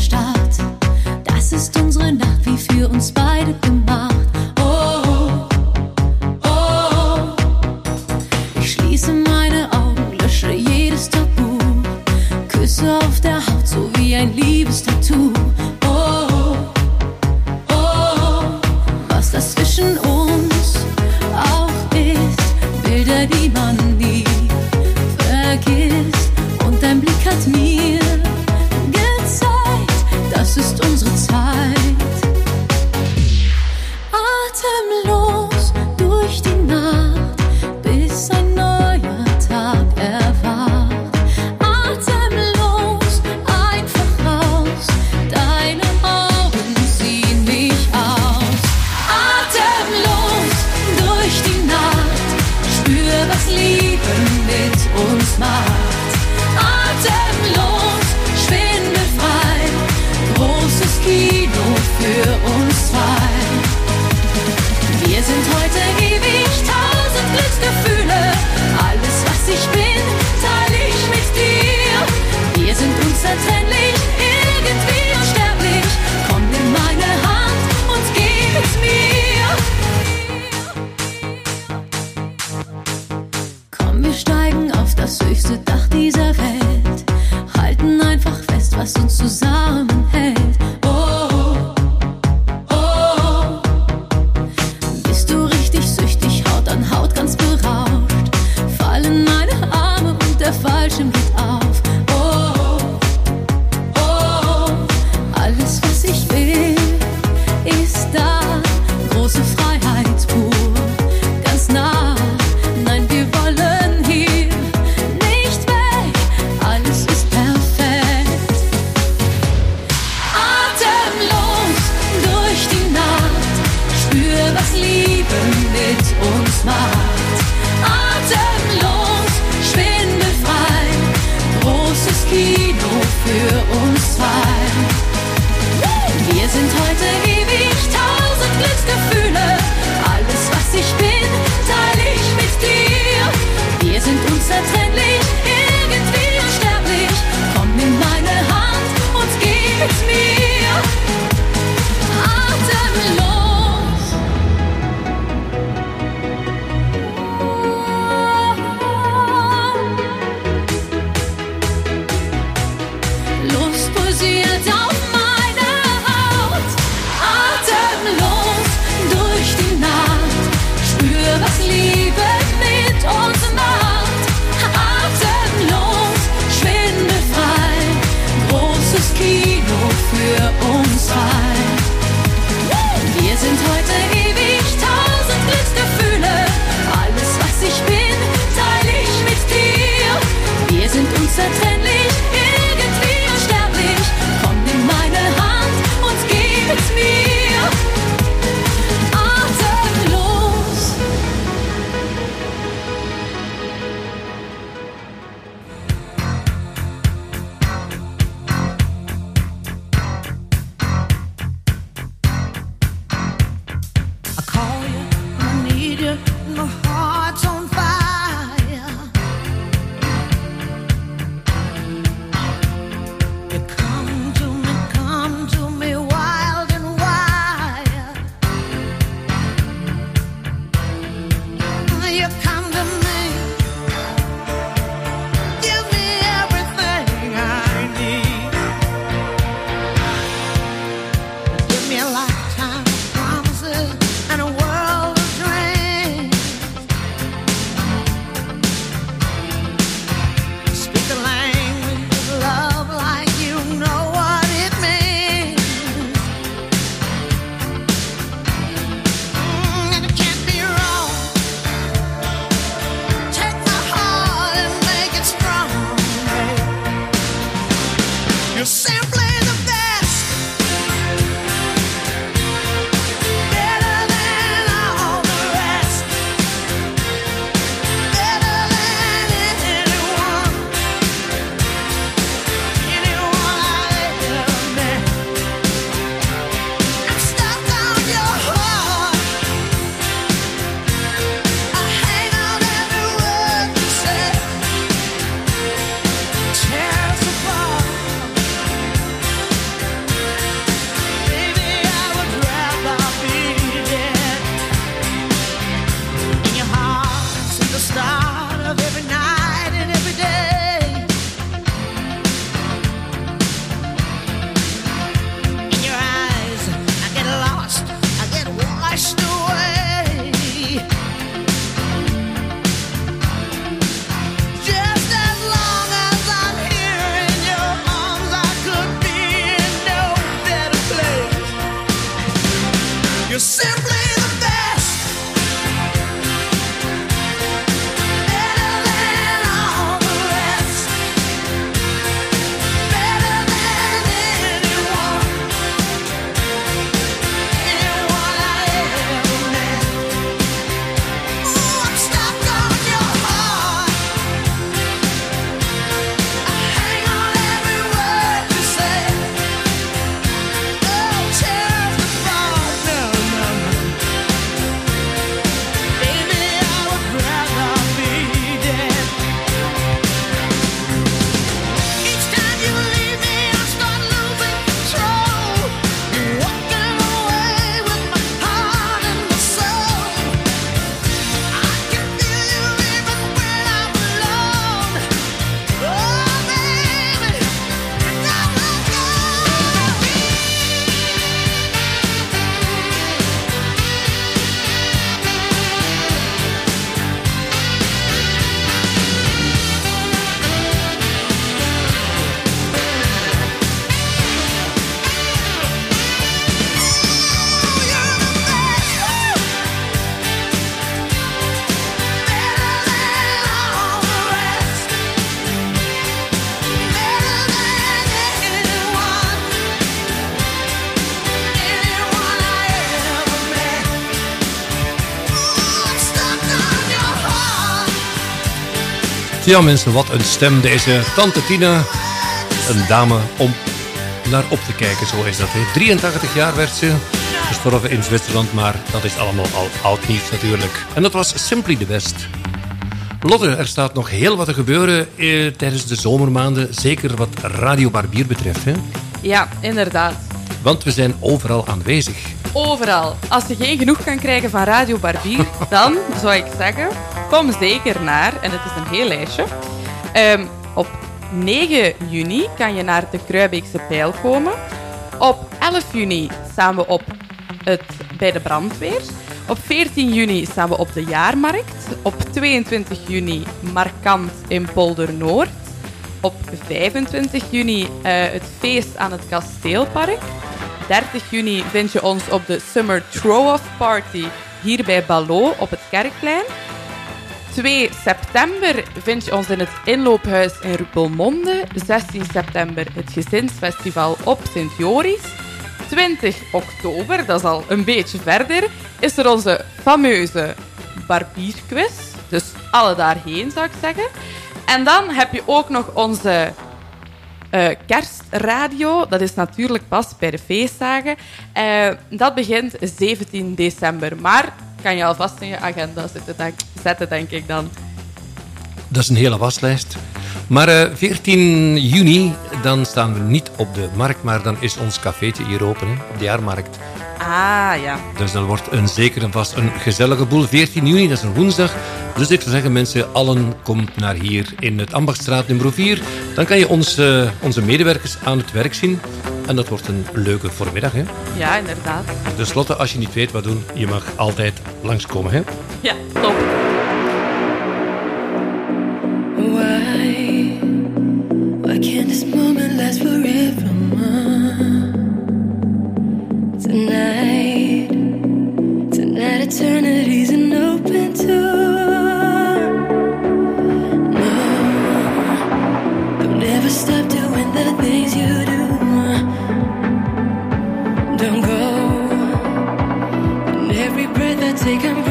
Ja mensen, wat een stem deze tante Tina. Een dame om naar op te kijken, zo is dat. Hè. 83 jaar werd ze, gestorven in Zwitserland, maar dat is allemaal al oud nieuws natuurlijk. En dat was Simply the Best. Lotte, er staat nog heel wat te gebeuren eh, tijdens de zomermaanden, zeker wat Radio Barbier betreft. Hè?
Ja, inderdaad.
Want we zijn overal aanwezig.
Overal. Als je geen genoeg kan krijgen van Radio Barbier, dan zou ik zeggen, kom zeker naar, en het is een heel lijstje. Ehm, op 9 juni kan je naar de Kruibeekse Pijl komen. Op 11 juni staan we op het, bij de brandweer. Op 14 juni staan we op de Jaarmarkt. Op 22 juni Markant in Polder Noord. Op 25 juni eh, het feest aan het Kasteelpark. 30 juni vind je ons op de Summer Throw-Off Party hier bij Ballot op het Kerkplein. 2 september vind je ons in het inloophuis in Ruppelmonde. 16 september het gezinsfestival op Sint Joris. 20 oktober, dat is al een beetje verder, is er onze fameuze barbierquiz. Dus alle daarheen zou ik zeggen. En dan heb je ook nog onze eh, kerstradio. Dat is natuurlijk pas bij de feestdagen. Eh, dat begint 17 december. Maar kan je alvast in je agenda zetten, denk, ik dan.
Dat is een hele waslijst. Maar eh, 14 juni, dan staan we niet op de markt, maar dan is ons cafeetje hier open, hè, op de jaarmarkt.
Ah, ja.
Dus dat wordt een zeker en vast een gezellige boel. 14 juni, dat is een woensdag. Dus ik zou zeggen, mensen, allen komt naar hier in het Ambachtstraat nummer 4. Dan kan je ons, eh, onze medewerkers aan het werk zien. En dat wordt een leuke voormiddag. Hè?
Ja, inderdaad.
Ten slotte, als je niet weet wat doen, je mag altijd langskomen. Hè?
Ja, top.
Why? Why can't this moment last forever? Tonight, tonight, eternity's an open door. No, don't ever stop doing the things you do. Don't go. And every breath I take, I'm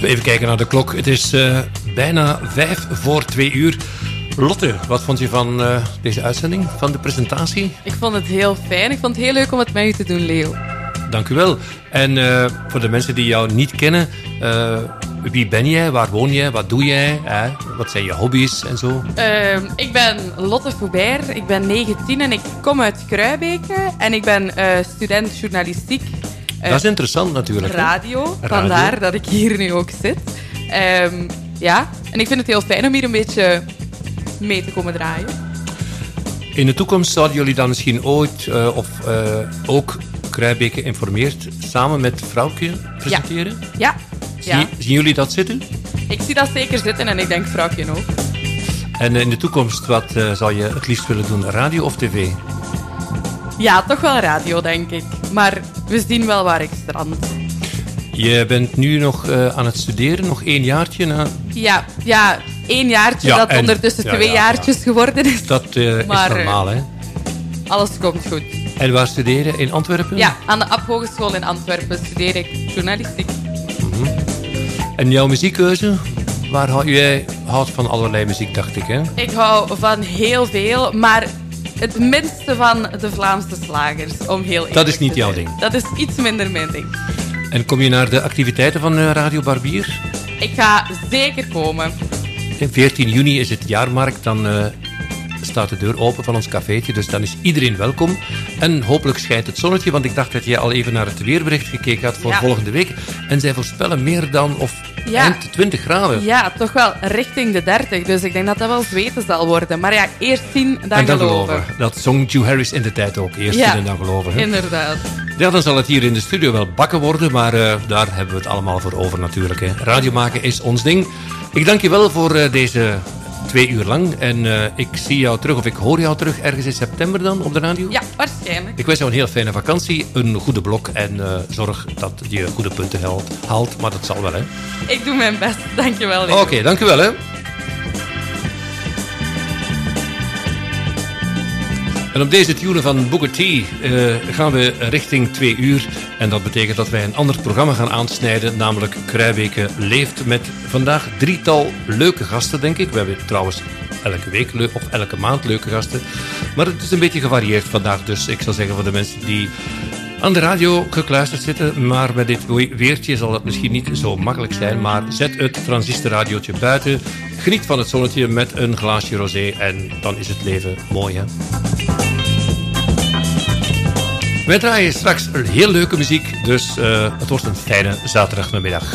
we
even kijken naar de klok, het is eh, bijna vijf voor twee uur. Lotte, wat vond je van eh, deze uitzending, van de presentatie?
Ik vond het heel fijn. Ik vond het heel leuk om het met u te doen, Leo.
Dank u wel. En eh, voor de mensen die jou niet kennen, wie ben jij, waar woon jij, wat doe jij, hè? wat zijn je hobby's en zo?
Ehm, ik ben Lotte Foubert, ik ben 19 en ik kom uit Kruibeke. En ik ben student journalistiek.
Dat is interessant natuurlijk.
Radio,
Radio.
vandaar dat ik hier nu ook zit. Ehm, ja, en ik vind het heel fijn om hier een beetje mee te komen draaien.
In de toekomst zouden jullie dan misschien ooit, eh, of eh, ook Kruibeke informeert, samen met Vrouwke presenteren?
Ja, ja.
Zien, zien jullie dat zitten?
ik zie dat zeker zitten en ik denk vrouwtje ook.
En eh, in de toekomst, wat zou je het liefst willen doen, radio of tv?
Ja, toch wel radio, denk ik. Maar we zien wel waar ik strand.
Je bent nu nog eh, aan het studeren, nog één jaartje. Na...
Ja, ja één jaartje
Ja,
dat
en-
ondertussen
ja,
twee
ja,
jaartjes geworden is.
Dat eh,
Maar,
is normaal, hè?
Alles komt goed.
En waar studeren? In Antwerpen?
Ja, aan de AP Hogeschool in Antwerpen studeer ik journalistiek.
En jouw muziekkeuze? Waar hou jij houdt van allerlei muziek, dacht ik, hè?
Ik hou van heel veel, maar het minste van de Vlaamse slagers, om heel
Dat is niet jouw ding.
Dat is iets minder mijn ding.
En kom je naar de activiteiten van eh, Radio Barbier?
Ik ga zeker komen.
In 14 juni is het jaarmarkt, dan eh, staat de deur open van ons cafeetje, dus dan is iedereen welkom. En hopelijk schijnt het zonnetje, want ik dacht dat jij al even naar het weerbericht gekeken had voor
Ja.
volgende week. En zij voorspellen meer dan of
Ja.
eind 20 graden.
Ja, toch wel richting de 30, dus ik denk dat dat wel zweten zal worden. Maar ja, eerst zien, dan,
en dan
geloven.
geloven. Dat zong Hugh Harris in de tijd ook. Eerst
Ja,
zien en dan geloven. hè.
Inderdaad.
Ja, dan zal het hier in de studio wel bakken worden, maar eh, daar hebben we het allemaal voor over natuurlijk. Hè. Radio maken is ons ding. Ik dank je wel voor eh, deze twee uur lang. En eh, ik zie jou terug, of ik hoor jou terug ergens in september dan op de radio.
Ja, waarschijnlijk.
Ik wens jou een heel fijne vakantie, een goede blok en eh, zorg dat je goede punten haalt, haalt. Maar dat zal wel, hè.
Ik doe mijn best. Dankjewel.
Oké,
Leo.
dank u wel, hè. En op deze tune van Booker T eh, gaan we richting twee uur. En dat betekent dat wij een ander programma gaan aansnijden, namelijk Kruijbeke Leeft. Met vandaag drietal leuke gasten, denk ik. We hebben trouwens elke week of elke maand leuke gasten. Maar het is een beetje gevarieerd vandaag. Dus ik zou zeggen voor de mensen die aan de radio gekluisterd zitten. Maar met dit we- weertje zal het misschien niet zo makkelijk zijn. Maar zet het transistorradiootje buiten. Geniet van het zonnetje met een glaasje rosé. En dan is het leven mooi, hè? Wij draaien straks heel leuke muziek. Dus eh, het wordt een fijne zaterdagmiddag.